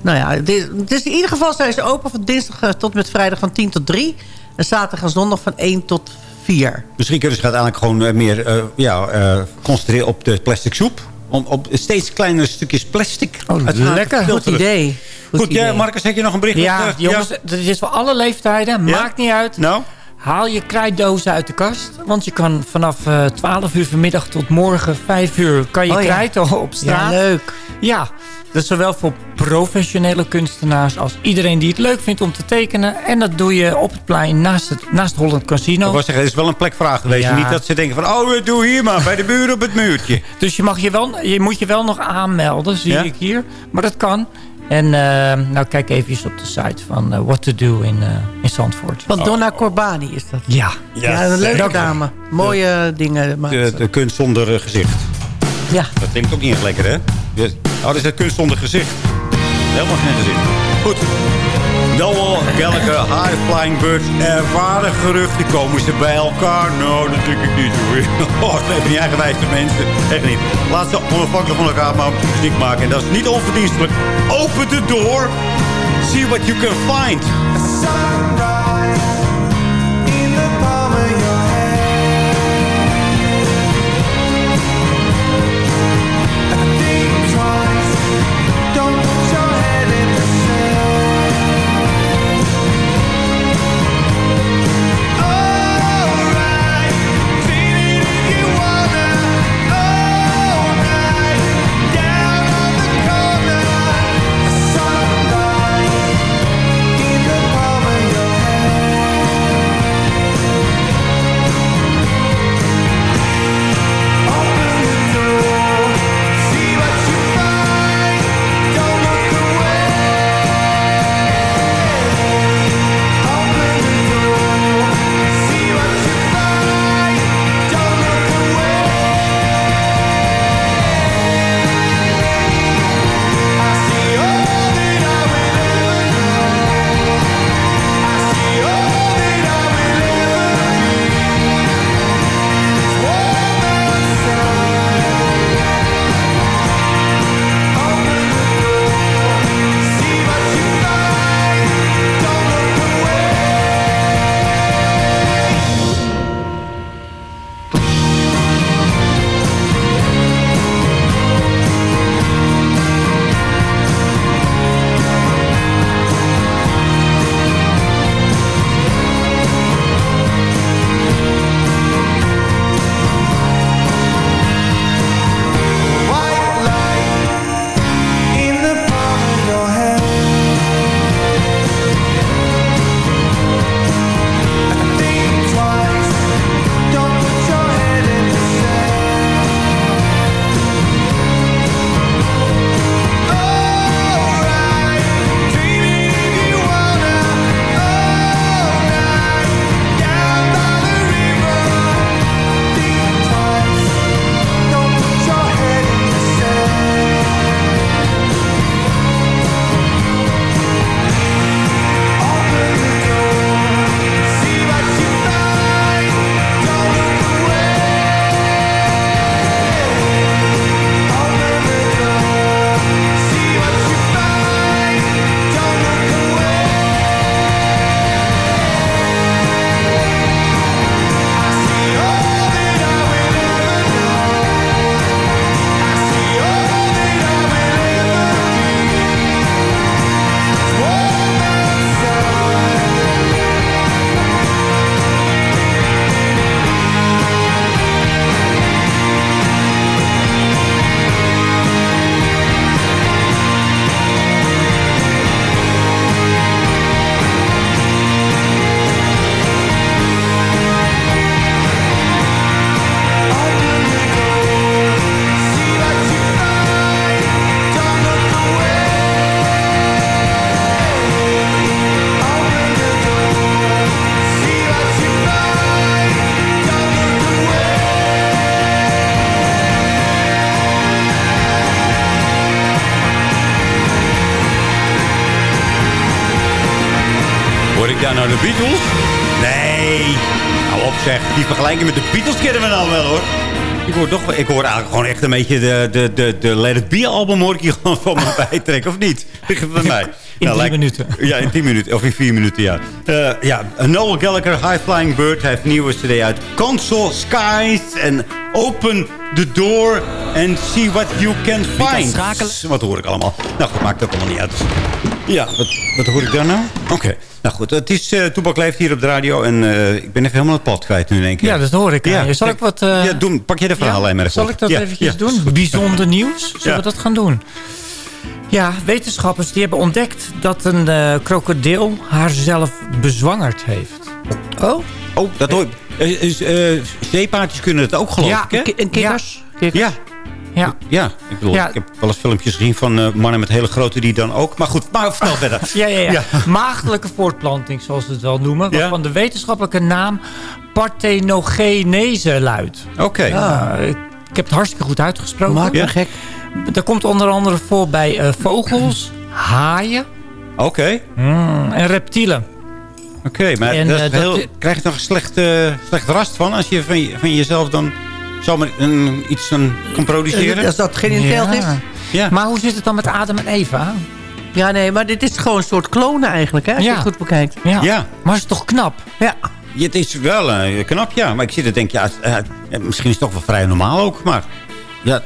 Nou ja, is in ieder geval zijn ze open van dinsdag eh, tot met vrijdag van 10 tot 3. En zaterdag en zondag van 1 tot 4. Misschien kunnen ze uiteindelijk gewoon eh, meer eh, ja, eh, concentreren op de plastic soep. Om, op steeds kleinere stukjes plastic. Oh, lekker. Goed idee. Goed, Goed ja, idee. Marcus, heb je nog een bericht? Ja, jongens, dat is voor alle leeftijden. Maakt niet uit. Nou? Haal je krijtdozen uit de kast. Want je kan vanaf eh 12 uur vanmiddag tot morgen 5 uur... kan je Oh ja. krijten op straat. Ja, leuk. Ja, dat is zowel voor professionele kunstenaars... als iedereen die het leuk vindt om te tekenen. En dat doe je op het plein naast het, naast Holland Casino. Ik wou zeggen, het is wel een plekvraag geweest. Ja. Niet dat ze denken van, oh, doe hier maar, bij de buren op het muurtje. Dus je, mag je, wel, je moet je wel nog aanmelden, zie Ja? ik hier. Maar dat kan. En eh, nou, kijk even op de site van eh, What to Do in, eh, in Zandvoort. Van Donna Corbani is dat. Ja. Ja, een leuke Dank dame. Mooie dingen maakt De, ze. de kunst zonder gezicht. Ja. Dat klinkt ook niet echt lekker, hè? Dus- Oh, dat is de kunst zonder gezicht. Helemaal geen gezicht. Goed. Noel Gallagher, High Flying Birds. Ervaren geruchten. Komen ze bij elkaar? Nou, dat denk ik niet. Oh, het van die eigenwijze mensen. Echt niet. Laat ze onafhankelijk van elkaar maar muziek maken. En dat is niet onverdienstelijk. Open de door. See what you can find. Beatles? Nee. Hou op zeg. Die vergelijking met de Beatles kennen we nou wel hoor. Ik hoor, toch, wel- ik hoor eigenlijk gewoon echt een beetje de, de, de, de Let It Be album hoor ik hier gewoon van me bijtrekken. Of niet? Bij mij? In Nou, drie lijkt- minuten. Ja, in 10 minuten. Of in 4 minuten, ja. Eh, ja, Noel Gallagher, High Flying Bird. Hij heeft nieuwe cd uit. Console Skies. En Open the Door. And see what you can find. Wat hoor ik allemaal? Nou goed, maakt ook allemaal niet uit. Ja, wat, wat hoor ik daar nou? Oké. Nou goed, het is eh Toebak leeft hier op de radio. En eh, ik ben even helemaal het pad kwijt nu in één keer. Ja, dat hoor ik. Ja, Ja, zal ik wat... eh, ja, doen. Pak jij de verhaallijn maar even Zal ik dat eventjes doen? Bijzonder nieuws. Zullen we dat gaan doen? Ja, wetenschappers die hebben ontdekt dat een eh, krokodil haarzelf bezwangerd heeft. Oh? Oh, dat hoor ik. Eh, eh, eh, zeepaardjes kunnen het ook geloof ik, hè? en? Kikkers. Ja. Ja. Ja, ik bedoel, Ja. ik heb wel eens filmpjes gezien van eh, mannen met hele grote die dan ook. Maar goed, maar vertel verder. Ja, ja, ja. Ja. Maagdelijke voortplanting, zoals ze het wel noemen. Ja. Waarvan de wetenschappelijke naam parthenogenese luidt. Oké. Ja, ik, ik heb het hartstikke goed uitgesproken. Maak me gek. Dat komt onder andere voor bij eh, vogels, haaien Oké. mm, en reptielen. Oké, maar En, dat eh, dat- heel, krijg je toch een slecht, slecht rast van als je van, je, van jezelf dan zomaar een, iets een, kan produceren? Als dat geen intelt is. Ja. Maar hoe zit het dan met Adam en Eva? Ja, nee, maar dit is gewoon een soort klonen eigenlijk, hè? Als Ja. je het goed bekijkt. Ja. Ja. Maar het is toch knap? Ja. Ja, Het is wel eh, knap, ja. Maar ik zit ja, het- eh, ja, misschien is het toch wel vrij normaal ook. Maar ja,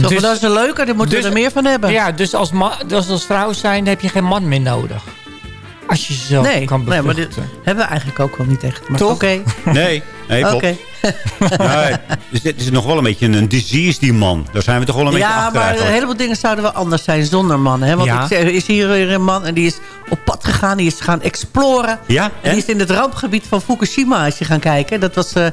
Toch, Dus- dat is een leuke, daar moeten dus- we er meer van hebben. Ja, dus als, ma- dus als vrouw zijn heb je geen man meer nodig. Als je jezelf nee, kan nee, maar bevruchten. dit hebben we eigenlijk ook wel niet echt. Maar Toch? Oké. nee, nee. Oké. Nee, dus dit is nog wel een beetje een disease, die man. Daar zijn we toch wel een beetje Ja, achter maar een heleboel dingen zouden wel anders zijn zonder mannen. Hè? Want Ja. ik zeg, er is hier weer een man en die is op pad gegaan. Die is gaan exploren. Ja, En en? die is in het rampgebied van Fukushima, als je gaan kijken. Dat was eh,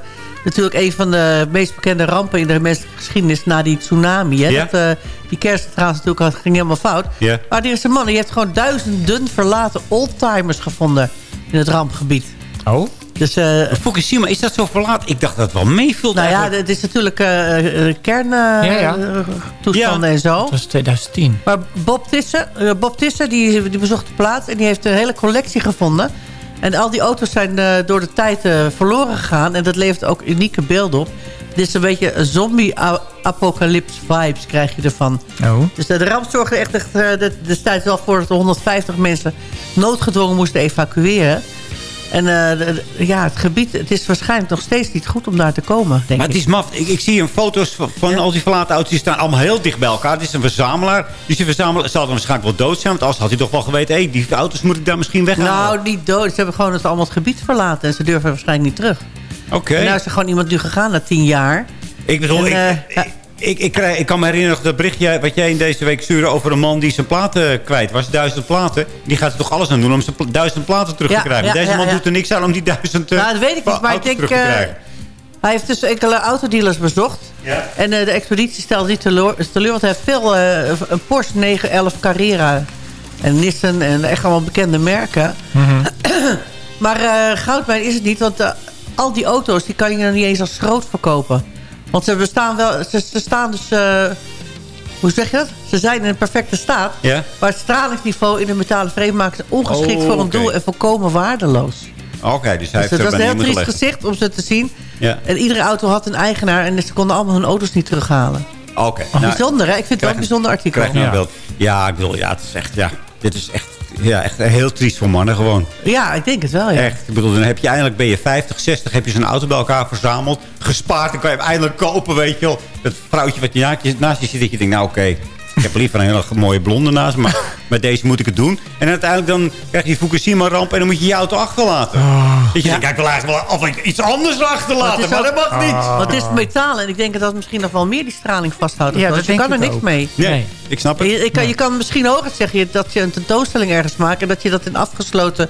natuurlijk een van de meest bekende rampen in de menselijke geschiedenis na die tsunami. Hè? Ja. Dat, eh, die kerncentrale natuurlijk had- ging helemaal fout. Ja. Maar er is een man, die heeft gewoon duizenden verlaten oldtimers gevonden in het rampgebied. Oh? Dus, eh, Fukushima, is dat zo verlaat? Ik dacht dat het wel meevult nou ja, het is natuurlijk eh, eh, kerntoestanden Ja. en zo. Dat was 2010. Maar Bob Tissen, Bob Tissen die, die bezocht de plaats en die heeft een hele collectie gevonden. En al die auto's zijn door de tijd verloren gegaan. En dat levert ook unieke beelden op. Dit is een beetje zombie-apocalypse vibes krijg je ervan. Oh. Dus de, de ramp zorgde echt, echt de- destijds wel voor dat er 150 mensen noodgedwongen moesten evacueren. En eh, ja, het gebied, het is waarschijnlijk nog steeds niet goed om daar te komen, denk Maar ik. het is maf. Ik, ik zie een foto's van, van al die verlaten auto's. Die staan allemaal heel dicht bij elkaar. Het is een verzamelaar. Dus die verzamelaar zal dan waarschijnlijk wel dood zijn. Want anders had hij toch wel geweten... hé, die auto's moet ik daar misschien weghalen. Nou, niet dood. Ze hebben gewoon het allemaal het gebied verlaten. En ze durven waarschijnlijk niet terug. Oké. En nou is er gewoon iemand nu gegaan na tien jaar. Ik bedoel, En, ik, eh. Ik, ik, krijg- ik kan me herinneren dat berichtje wat jij in deze week stuurde... over een man die zijn platen kwijt was. Duizend platen. Die gaat er toch alles aan doen om zijn pla- duizend platen terug Ja, te krijgen. ja, Deze ja, man ja. doet er niks aan om die duizend eh, nou, dat weet ik niet. Maar ik denk... terug te eh, krijgen. hij heeft dus enkele autodealers bezocht. Ja. En eh, de expeditie stelde niet teleur, teleur. Want hij heeft veel... eh, een Porsche 911 Carrera. En Nissan en echt allemaal bekende merken. Maar eh goudmijn is het niet. Want al die auto's die kan je nog niet eens als schroot verkopen. Want ze, bestaan wel, ze, ze staan dus... eh, hoe zeg je dat? Ze zijn in een perfecte staat. Ja? Maar het stralingsniveau in de metalen frame maakt ze ongeschikt Oh, voor een oké. doel en volkomen waardeloos. Oké, dus hij Dus heeft dat er was bij een heel triest gezicht om ze te zien. Ja. En iedere auto had een eigenaar en ze konden allemaal hun auto's niet terughalen. Oké. nou, bijzonder, hè? Ik vind het wel een bijzonder artikel. Krijg je nou een beeld. Ja, ik bedoel, ja, het is echt, ja, dit is echt, ja, echt heel triest voor mannen gewoon. Ja, ik denk het wel, ja. Echt. Ik bedoel, dan heb je eindelijk, ben je 50, 60, heb je zo'n auto bij elkaar verzameld, gespaard, dan kan je hem eindelijk kopen, weet je wel. Dat vrouwtje wat je naast je, naast je zit, dat je denkt, nou oké, ik heb liever een hele mooie blonde naast, maar met deze moet ik het doen. En uiteindelijk dan krijg je Fukushima-ramp en dan moet je je auto achterlaten. dat je denkt, kijk, ik wil eigenlijk wel of ik iets anders achterlaten, maar, ook- dat mag niet. Want het is metaal en ik denk dat dat misschien nog wel meer die straling vasthoudt. Ja, dat je denk kan er ik niks ook. mee. Nee, ik snap het. Je, je kan, je kan misschien hoger zeggen dat je een tentoonstelling ergens maakt... en dat je dat in afgesloten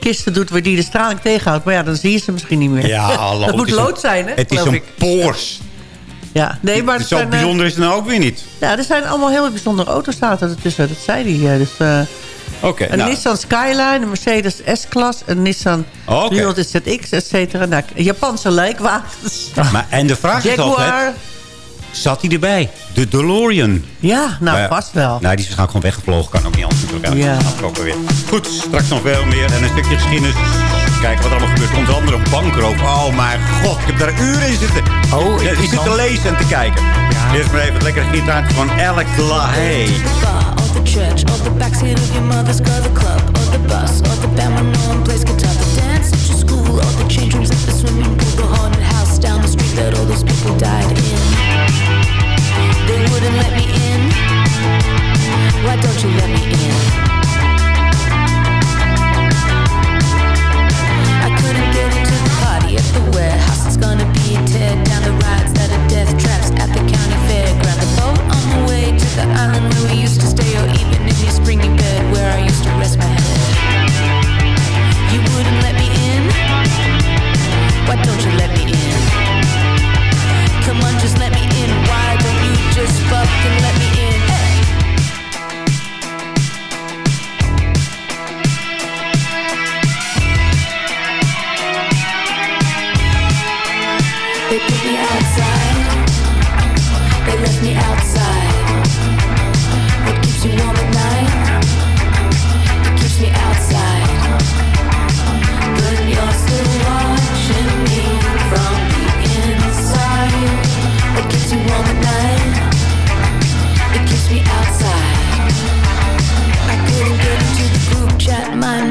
kisten doet waar die de straling tegenhoudt. Maar ja, dan zie je ze misschien niet meer. Ja, hallo, dat het moet lood zijn, hè? Het is een ik. Ja, nee, maar... Zo zijn, eh, bijzonder is het nou ook weer niet. Ja, er zijn allemaal heel bijzondere auto's zaten ertussen. Dat zei hij. eh, Dus, eh, Oké, een nou. Nissan Skyline, een Mercedes S-Class... een Nissan oké. 300 ZX, et cetera. Nou, Japanse lijkwagens. Maar, en de vraag is altijd... Zat hij erbij. De DeLorean. Ja, nou Maar- vast wel. Nou, die is waarschijnlijk gewoon weggevlogen. Kan ook niet anders natuurlijk. Ja. Weer. Goed, straks nog veel meer. En een stukje geschiedenis. Kijken wat er allemaal gebeurt. Onder andere een bankroof. Oh mijn god, ik heb daar uren in zitten. Oh, ja, ik zit te lezen en te kijken. Eerst maar even het lekkere gitaar van Alec LaHaye. church or the backseat of your mother's car, the club or the bus or the band when no one plays guitar, the dance at your school or the change rooms at the swimming pool, the haunted house down the street that all those people died in. They wouldn't let me in. Why don't you let me in? At the warehouse. It's gonna be a tear down the rides that are death traps at the county fair. Grab the boat on the way to the island where we used to stay, or even in springy bed where I used to rest my head. You wouldn't let me in. Why don't you let me in? Come on, just let me in. Why don't you just fucking let me in?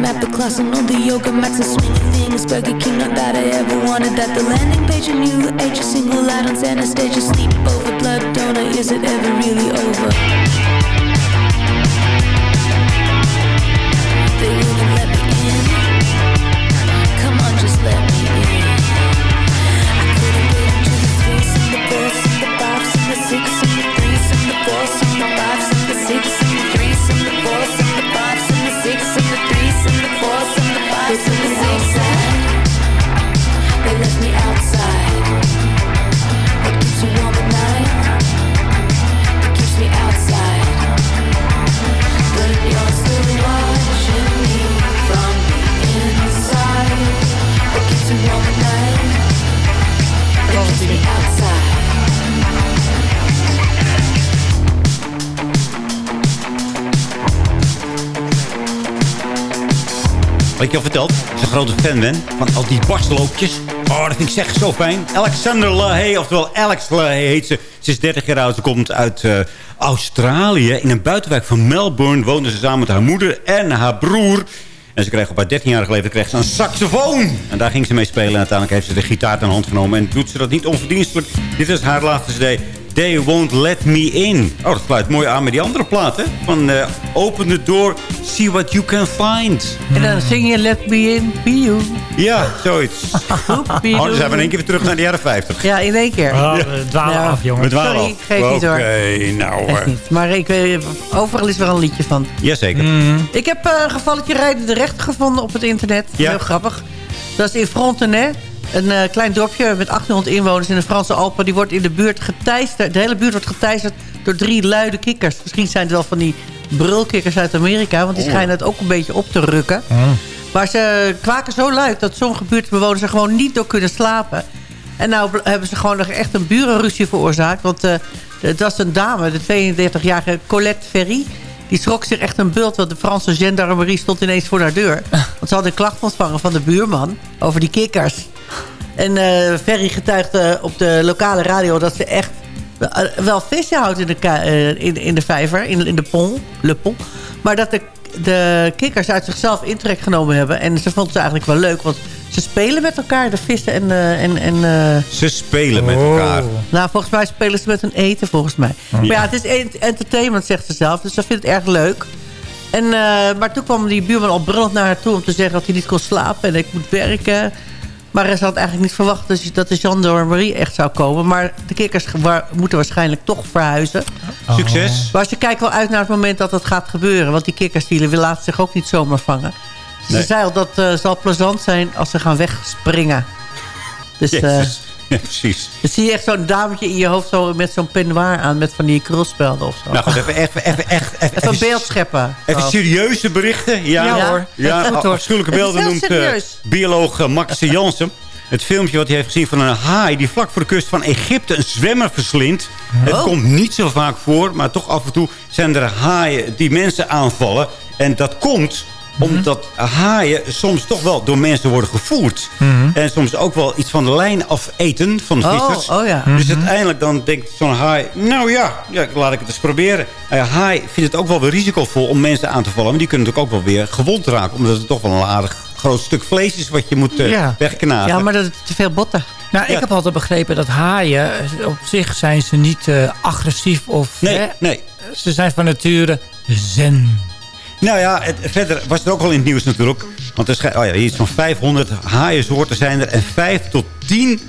Map the class and all the yoga mats and swinging things. Burger King, not that I ever wanted that. The landing page and you age a single light on Anastasia. Sleep over blood donor, is it ever really over? Ik je al verteld, ik een grote fan ben van al die barstloopjes. Oh, dat vind ik zeg zo fijn. Alexander LaHaye, oftewel Alex LaHaye heet ze. Ze is 30 jaar oud, ze komt uit eh, Australië. In een buitenwijk van Melbourne woonde ze samen met haar moeder en haar broer. En ze kreeg op haar 13-jarige leeftijd kreeg ze een saxofoon. En daar ging ze mee spelen. En uiteindelijk heeft ze de gitaar aan hand genomen. En doet ze dat niet onverdienstelijk. Dit is haar laatste CD. They Won't Let Me In. Oh, dat sluit mooi aan met die andere platen. Van eh, Open the Door, See What You Can Find. En dan zing je Let Me In, Be You. Ja, zoiets. Oh, dan zijn we in één keer weer terug naar de jaren 50. Ja, in één keer. Oh, we dwalen Ja. af, jongen. We dwalen Sorry, af. geef niet hoor. Oké, nou hoor. niet. Maar ik weet, overal is wel een liedje van. Jazeker. Ik heb eh, een gevalletje rijden de rechter gevonden op het internet. Ja. Heel grappig. Dat is in Frontenay. Een eh, klein dorpje met 800 inwoners in de Franse Alpen. Die wordt in de buurt geteisterd. De hele buurt wordt geteisterd door drie luide kikkers. Misschien zijn het wel van die brulkikkers uit Amerika. Want die Oh. schijnen het ook een beetje op te rukken. Maar ze kwaken zo luid dat sommige buurtbewoners er gewoon niet door kunnen slapen. En nou hebben ze gewoon nog echt een burenruzie veroorzaakt. Want eh het was een dame, de 32-jarige Colette Ferry. Die schrok zich echt een bult, want de Franse gendarmerie stond ineens voor haar deur. Want ze had een klacht ontvangen van de buurman over die kikkers. En eh Ferry getuigde op de lokale radio dat ze echt eh, wel vissen houdt in de, eh, in, in de vijver, in, in de pont, le pont. Maar dat de, de kikkers uit zichzelf intrek genomen hebben. En ze vond ze eigenlijk wel leuk, want ze spelen met elkaar, de vissen en... eh, en, en eh, Ze spelen met elkaar. nou, volgens mij spelen ze met hun eten, volgens mij. Maar ja, het is ent- entertainment, zegt ze zelf. Dus ze vindt het erg leuk. En, eh, maar toen kwam die buurman al brullend naar haar toe... om te zeggen dat hij niet kon slapen en ik moet werken. Maar ze had eigenlijk niet verwacht dus dat de gendarmerie echt zou komen. Maar de kikkers wa- moeten waarschijnlijk toch verhuizen. Succes. Maar ze kijken wel uit naar het moment dat dat gaat gebeuren. Want die kikkers die laten zich ook niet zomaar vangen. Ze zei al dat het zal plezant zijn als ze gaan wegspringen. Dus... eh. Ja, precies. dan zie je echt zo'n dametje in je hoofd zo met zo'n peignoir aan... met van die krulspelden of zo. Nou goed, even, even, even, echt, even, Even een beeld scheppen. Even Zo. serieuze berichten. Ja, Ja, hoor. Ja, goed, hoor. afschuwelijke beelden noemt eh, bioloog Max Jansen. Het filmpje wat hij heeft gezien van een haai... die vlak voor de kust van Egypte een zwemmer verslindt. Het Oh. komt niet zo vaak voor, maar toch af en toe zijn er haaien die mensen aanvallen. En dat komt omdat haaien soms toch wel door mensen worden gevoerd. En soms ook wel iets van de lijn afeten van de Oh, vissers. oh ja. Dus uiteindelijk dan denkt zo'n haai... nou ja, ja, laat ik het eens proberen. Uh, haai vindt het ook wel weer risicovol om mensen aan te vallen. Maar die kunnen natuurlijk ook wel weer gewond raken. Omdat het toch wel een aardig groot stuk vlees is... wat je moet uh, Ja. wegknagen. Ja, maar dat is te veel botten. Nou, ik heb altijd begrepen dat haaien, op zich zijn ze niet eh, agressief of... Nee, hè, nee. Ze zijn van nature zen. Nou ja, het, verder was het ook al in het nieuws natuurlijk. Want er oh ja, iets van 500 haaiensoorten zijn er. En 5 tot 10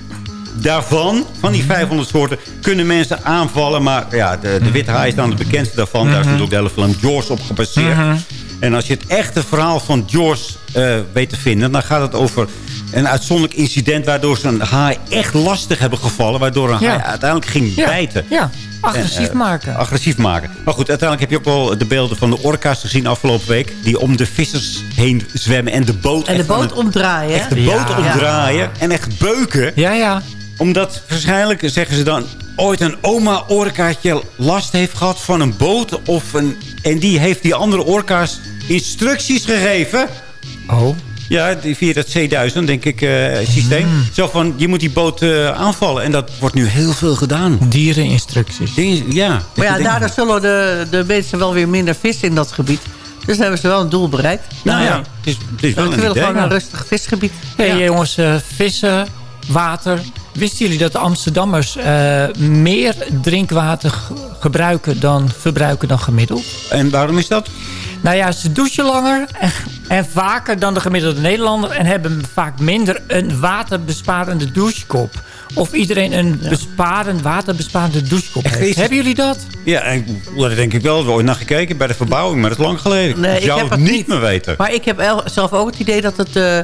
daarvan, van die 500 soorten, kunnen mensen aanvallen. Maar ja, de, de witte haai is dan het bekendste daarvan. Daar is natuurlijk de hele film Jaws op gebaseerd. En als je het echte verhaal van Jaws eh, weet te vinden... dan gaat het over een uitzonderlijk incident... waardoor ze een haai echt lastig hebben gevallen. Waardoor een Ja. haai uiteindelijk ging Ja, bijten. ja, agressief En, eh, maken. Agressief maken. Maar goed, uiteindelijk heb je ook wel de beelden van de orka's gezien afgelopen week. Die om de vissers heen zwemmen en de boot... En de boot omdraaien? Echt de boot omdraaien en echt beuken. Ja, ja. Omdat waarschijnlijk, zeggen ze dan... ooit een oma-orkaatje last heeft gehad van een boot. Of een, en die heeft die andere orka's instructies gegeven. Oh. Ja, die, via dat C1000, denk ik, eh, systeem. Hmm. Zo van, je moet die boot eh, aanvallen. En dat wordt nu heel veel gedaan. Diereninstructies. Ja. Maar ja, daardoor zullen de, de mensen wel weer minder vissen in dat gebied. Dus dan hebben ze wel een doel bereikt. Nou ja, het is, het is wel een willen idee. gewoon een rustig visgebied. Hey jongens, eh, vissen, water. Wisten jullie dat de Amsterdammers eh, meer drinkwater gebruiken dan verbruiken dan gemiddeld? En waarom is dat? Nou ja, ze douchen langer en, en vaker dan de gemiddelde Nederlander... en hebben vaak minder een waterbesparende douchekop. Of iedereen een besparend, waterbesparende douchekop Echt, heeft. Hebben jullie dat? Ja, en, dat denk ik wel. We hebben ooit naar gekeken bij de verbouwing, maar dat is lang geleden. Nee, ik ik zou heb het niet meer weten. Maar ik heb el- zelf ook het idee dat het eh,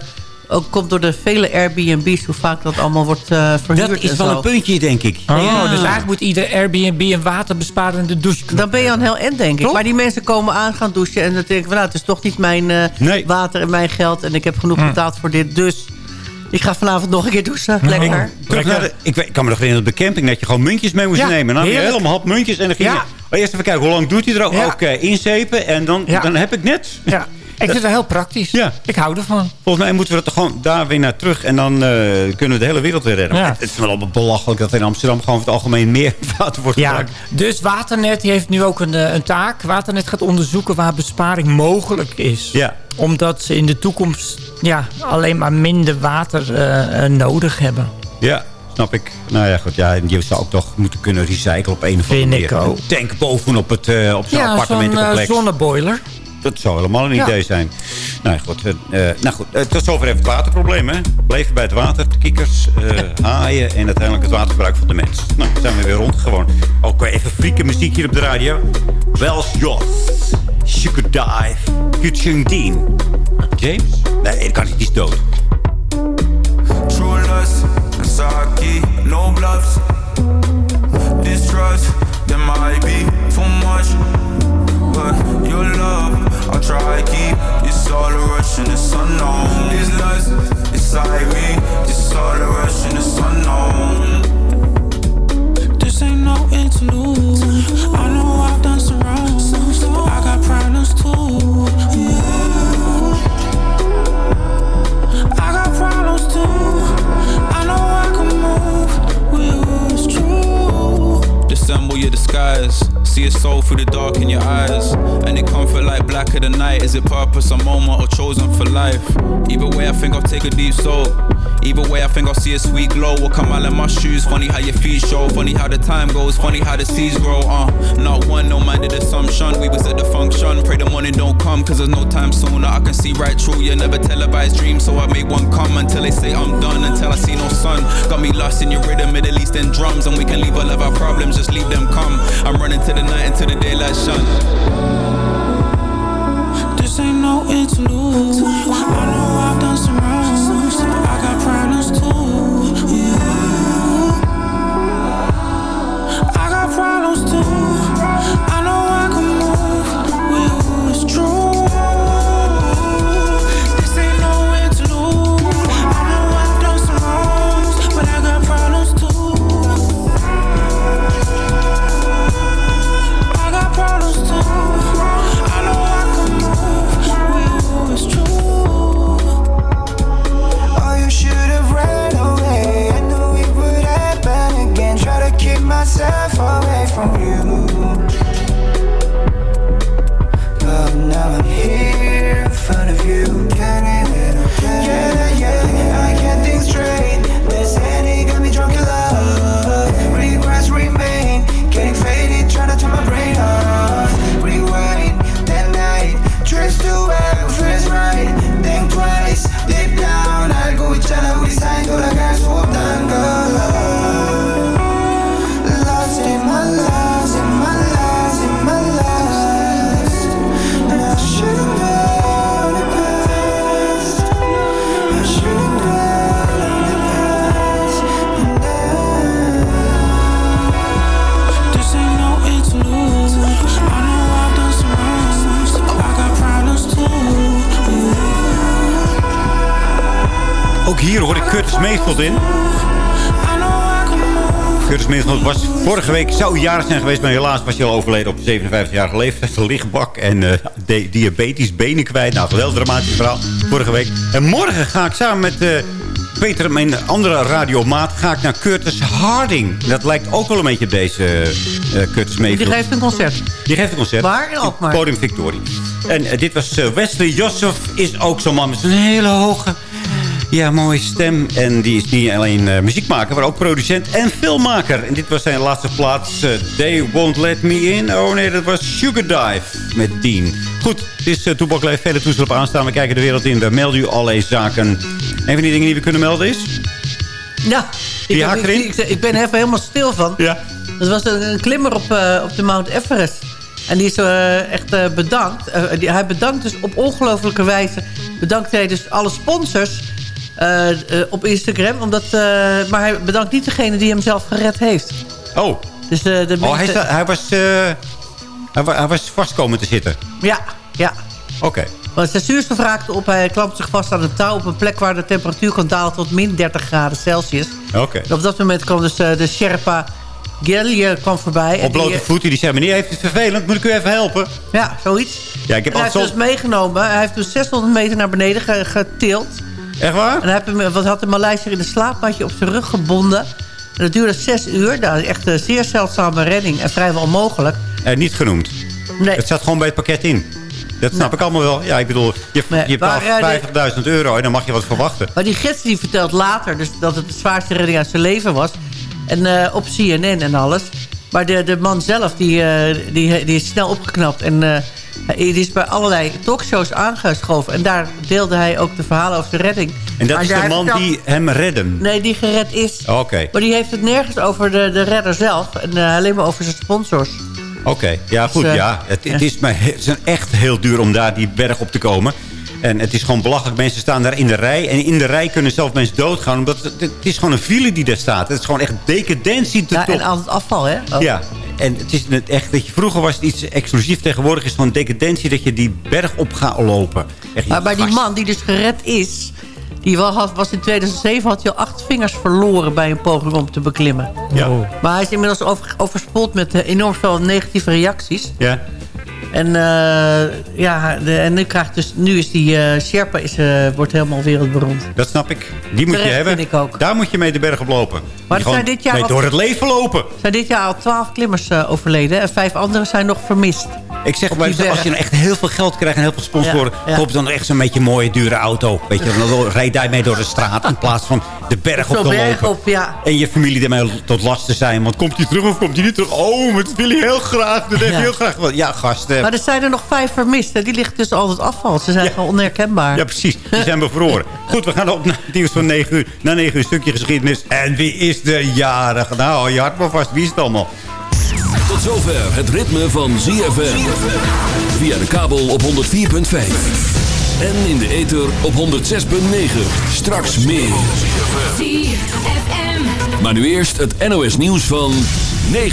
ook komt door de vele Airbnb's... hoe vaak dat allemaal wordt eh verhuurd dat is wel zo. een puntje, denk ik. Oh, Ja. dus eigenlijk moet ieder Airbnb een waterbesparende douchekop Dan ben je aan heel end, denk ik. Toch? Maar die mensen komen aan gaan douchen... en dan denk ik van, nou, het is toch niet mijn eh, Nee. water en mijn geld... en ik heb genoeg Hm. betaald voor dit, dus... ik ga vanavond nog een keer douchen. Lekker. De, ik, weet- ik kan me nog herinneren op de camping dat je gewoon muntjes mee moest Ja, nemen. Dan had je helemaal hap muntjes en dan ging Ja. je... Oh, eerst even kijken, hoe lang doet hij er? Ja. Oké, inzepen en dan, Ja. dan heb ik net. Ja, ik vind het wel heel praktisch. Ja. Ik hou ervan. Volgens mij moeten we het gewoon daar weer naar terug. En dan eh, kunnen we de hele wereld weer redden. Ja. Het is wel belachelijk dat in Amsterdam gewoon voor het algemeen meer water wordt Ja, gebruikt. dus Waternet heeft nu ook een, eh, een taak. Waternet gaat onderzoeken waar besparing mogelijk is. Ja. Omdat ze in de toekomst ja, alleen maar minder water eh, nodig hebben. Ja, snap ik. Nou ja, goed. Ja, je zou ook toch moeten kunnen recyclen op een of andere Vind manier. ik ook. Een tank bovenop, het, eh, op zo'n Ja, zo'n appartementencomplex. zonneboiler. Dat zou helemaal een Ja. idee zijn. Nou goed, eh, eh, nou goed eh, tot zover even het waterprobleem. Hè? Blijven bij het water, de kikkers, eh, haaien en uiteindelijk het watergebruik van de mens. Nou, dan zijn we weer rond gewoon. Ook weer even frieke muziek hier op de radio. Wells Joss, Sugar Dive, Future Dean. James? Nee, dat kan niet, die is dood. True lust sake, no bluffs. Distrust, there might be too much. But your love, I'll try keep. It's all a rush and it's unknown. This lust inside me, it's all a rush and it's unknown. This ain't no interlude. I know I've done some wrong. I got problems too. I got problems too. I know I can move you. It's true. Dissemble your disguise. See a soul through the dark in your eyes. And it comfort like black of the night. Is it purpose, a moment, or chosen for life? Either way, I think I'll take a deep soul. Either way, I think I'll see a sweet glow. Will come out in my shoes. Funny how your feet show. Funny how the time goes. Funny how the seas grow. Uh, not one, no minded assumption. We was at the function. Pray the morning don't come, cause there's no time sooner. I can see right through you. Never televised dreams, so I made one come until they say I'm done. Until I see no sun. Got me lost in your rhythm, Middle Eastern drums. And we can leave all of our problems, just leave them come. I'm running to the night until the daylight shine. This ain't no interlude. I know I've done some wrong. Myself away from you. But now I'm here Curtis Mayfield in. Curtis Mayfield was vorige week, zou jarig zijn geweest... maar helaas was hij al overleden op 57-jarige leeftijd. Een lichtbak en eh, di- diabetes, benen kwijt. Nou, geweldig dramatisch verhaal. Vorige week. En morgen ga ik samen met eh, Peter, mijn andere radiomaat... ga ik naar Curtis Harding. Dat lijkt ook wel een beetje op deze eh, Curtis Mayfield. Die geeft een concert. Die geeft een concert. Waar? In Alkmaar. Podium Victorie. En eh, dit was eh, Wesley Joseph. Is ook zo'n man met een hele hoge... Ja, mooie stem. En die is niet alleen eh, muziekmaker, maar ook producent en filmmaker. En dit was zijn laatste plaats. eh, They Won't Let Me In. Oh nee, dat was Sugar Dive met Dean. Goed, dit is uh, Toepak Leef. Verder toestel op aanstaan. We kijken de wereld in. We melden u allerlei zaken. Een van die dingen die we kunnen melden is... Ja, Die ik, ik, erin? ik, ik ben er even helemaal stil van. Ja. Dat was een, een klimmer op, op de Mount Everest. En die is echt bedankt. Die, hij bedankt dus op ongelofelijke wijze... bedankt hij dus alle sponsors op Instagram. Omdat, eh, maar hij bedankt niet degene die hem zelf gered heeft. Oh. Dus, eh, de Oh, hij, sta- hij, was, eh, hij, wa- hij was vast komen te zitten. Ja, ja. Oké. Want zijn zuurstof raakte op. Hij klampt zich vast aan een touw op een plek waar de temperatuur kan dalen tot min 30 graden Celsius. Oké. Op dat moment kwam dus eh, de Sherpa Gelje kwam voorbij. En Op blote die, voeten. Die zei, meneer, heeft het vervelend? Moet ik u even helpen? Ja, zoiets. Ja, ik heb en hij heeft dus meegenomen. Hij heeft dus 600 meter naar beneden ge- getild. Echt waar? En hij hem, wat had de Maleisiër in een slaapmatje op zijn rug gebonden. En dat duurde zes uur. Dat is echt een zeer zeldzame redding en vrijwel onmogelijk. Eh, niet genoemd. Nee. Het zat gewoon bij het pakket in. Dat snap ik allemaal wel. Ja, ik bedoel, je, je maar, eh, betaalt 50.000 euro en dan mag je wat verwachten. Maar die gids die vertelt later dus dat het de zwaarste redding uit zijn leven was. En eh, op CNN en alles. Maar de, de man zelf, die, die, die is snel opgeknapt. En hij is bij allerlei talkshows aangeschoven. En daar deelde hij ook de verhalen over de redding. En dat Maar is de man die hem redden. Nee, die gered is. Oké, Maar die heeft het nergens over de, de redder zelf. En eh, alleen maar over zijn sponsors. oké. Ja, goed. Dus, eh, ja. Het, het, is maar, het is echt heel duur om daar die berg op te komen. En het is gewoon belachelijk. Mensen staan daar in de rij. En in de rij kunnen zelf mensen doodgaan. Omdat het, het is gewoon een file die daar staat. Het is gewoon echt decadentie. Te Ja, top. en al het afval, hè? ook. Ja, en het is echt dat je vroeger was het iets exclusief. Tegenwoordig is het gewoon decadentie dat je die berg op gaat lopen. Echt, Maar bij die man die dus gered is... Die wel had, was in 2007 had hij al acht vingers verloren bij een poging om te beklimmen. Ja. Maar hij is inmiddels over, overspoeld met eh, enorm veel negatieve reacties. Ja. En, eh, ja, de, en nu, krijgt dus, nu is die eh, Sherpa is, eh, wordt helemaal wereldberoemd. Dat snap ik. Die moet je hebben. vind ik ook. Daar moet je mee de berg op lopen. Maar er zijn dit jaar mee al- door het leven lopen. Er zijn dit jaar al twaalf klimmers eh, overleden. En vijf anderen zijn nog vermist. Ik zeg maar, berg. als je nou echt heel veel geld krijgt en heel veel sponsoren... Ja, ja. koop dan echt zo'n beetje een mooie, dure auto. Weet je, dan rijd mee door de straat... in plaats van de berg op te berg lopen. op, ja. En je familie daarmee tot last te zijn. Want komt hij terug of komt hij niet terug? Oh, dat wil hij heel graag. Dat heeft hij heel graag. Ja, gasten. Maar er zijn er nog vijf vermist. hè. Die liggen tussen al het afval. Ze zijn gewoon onherkenbaar. Ja, precies. Die zijn bevroren. Goed, we gaan op naar het nieuws van 9 uur. Na 9 uur een stukje geschiedenis. En wie is de jarige? Nou, je hart maar vast. Wie is het allemaal? Tot zover het ritme van ZFM. Via de kabel op 104.5. En in de ether op 106.9. Straks meer. Maar nu eerst het NOS nieuws van 9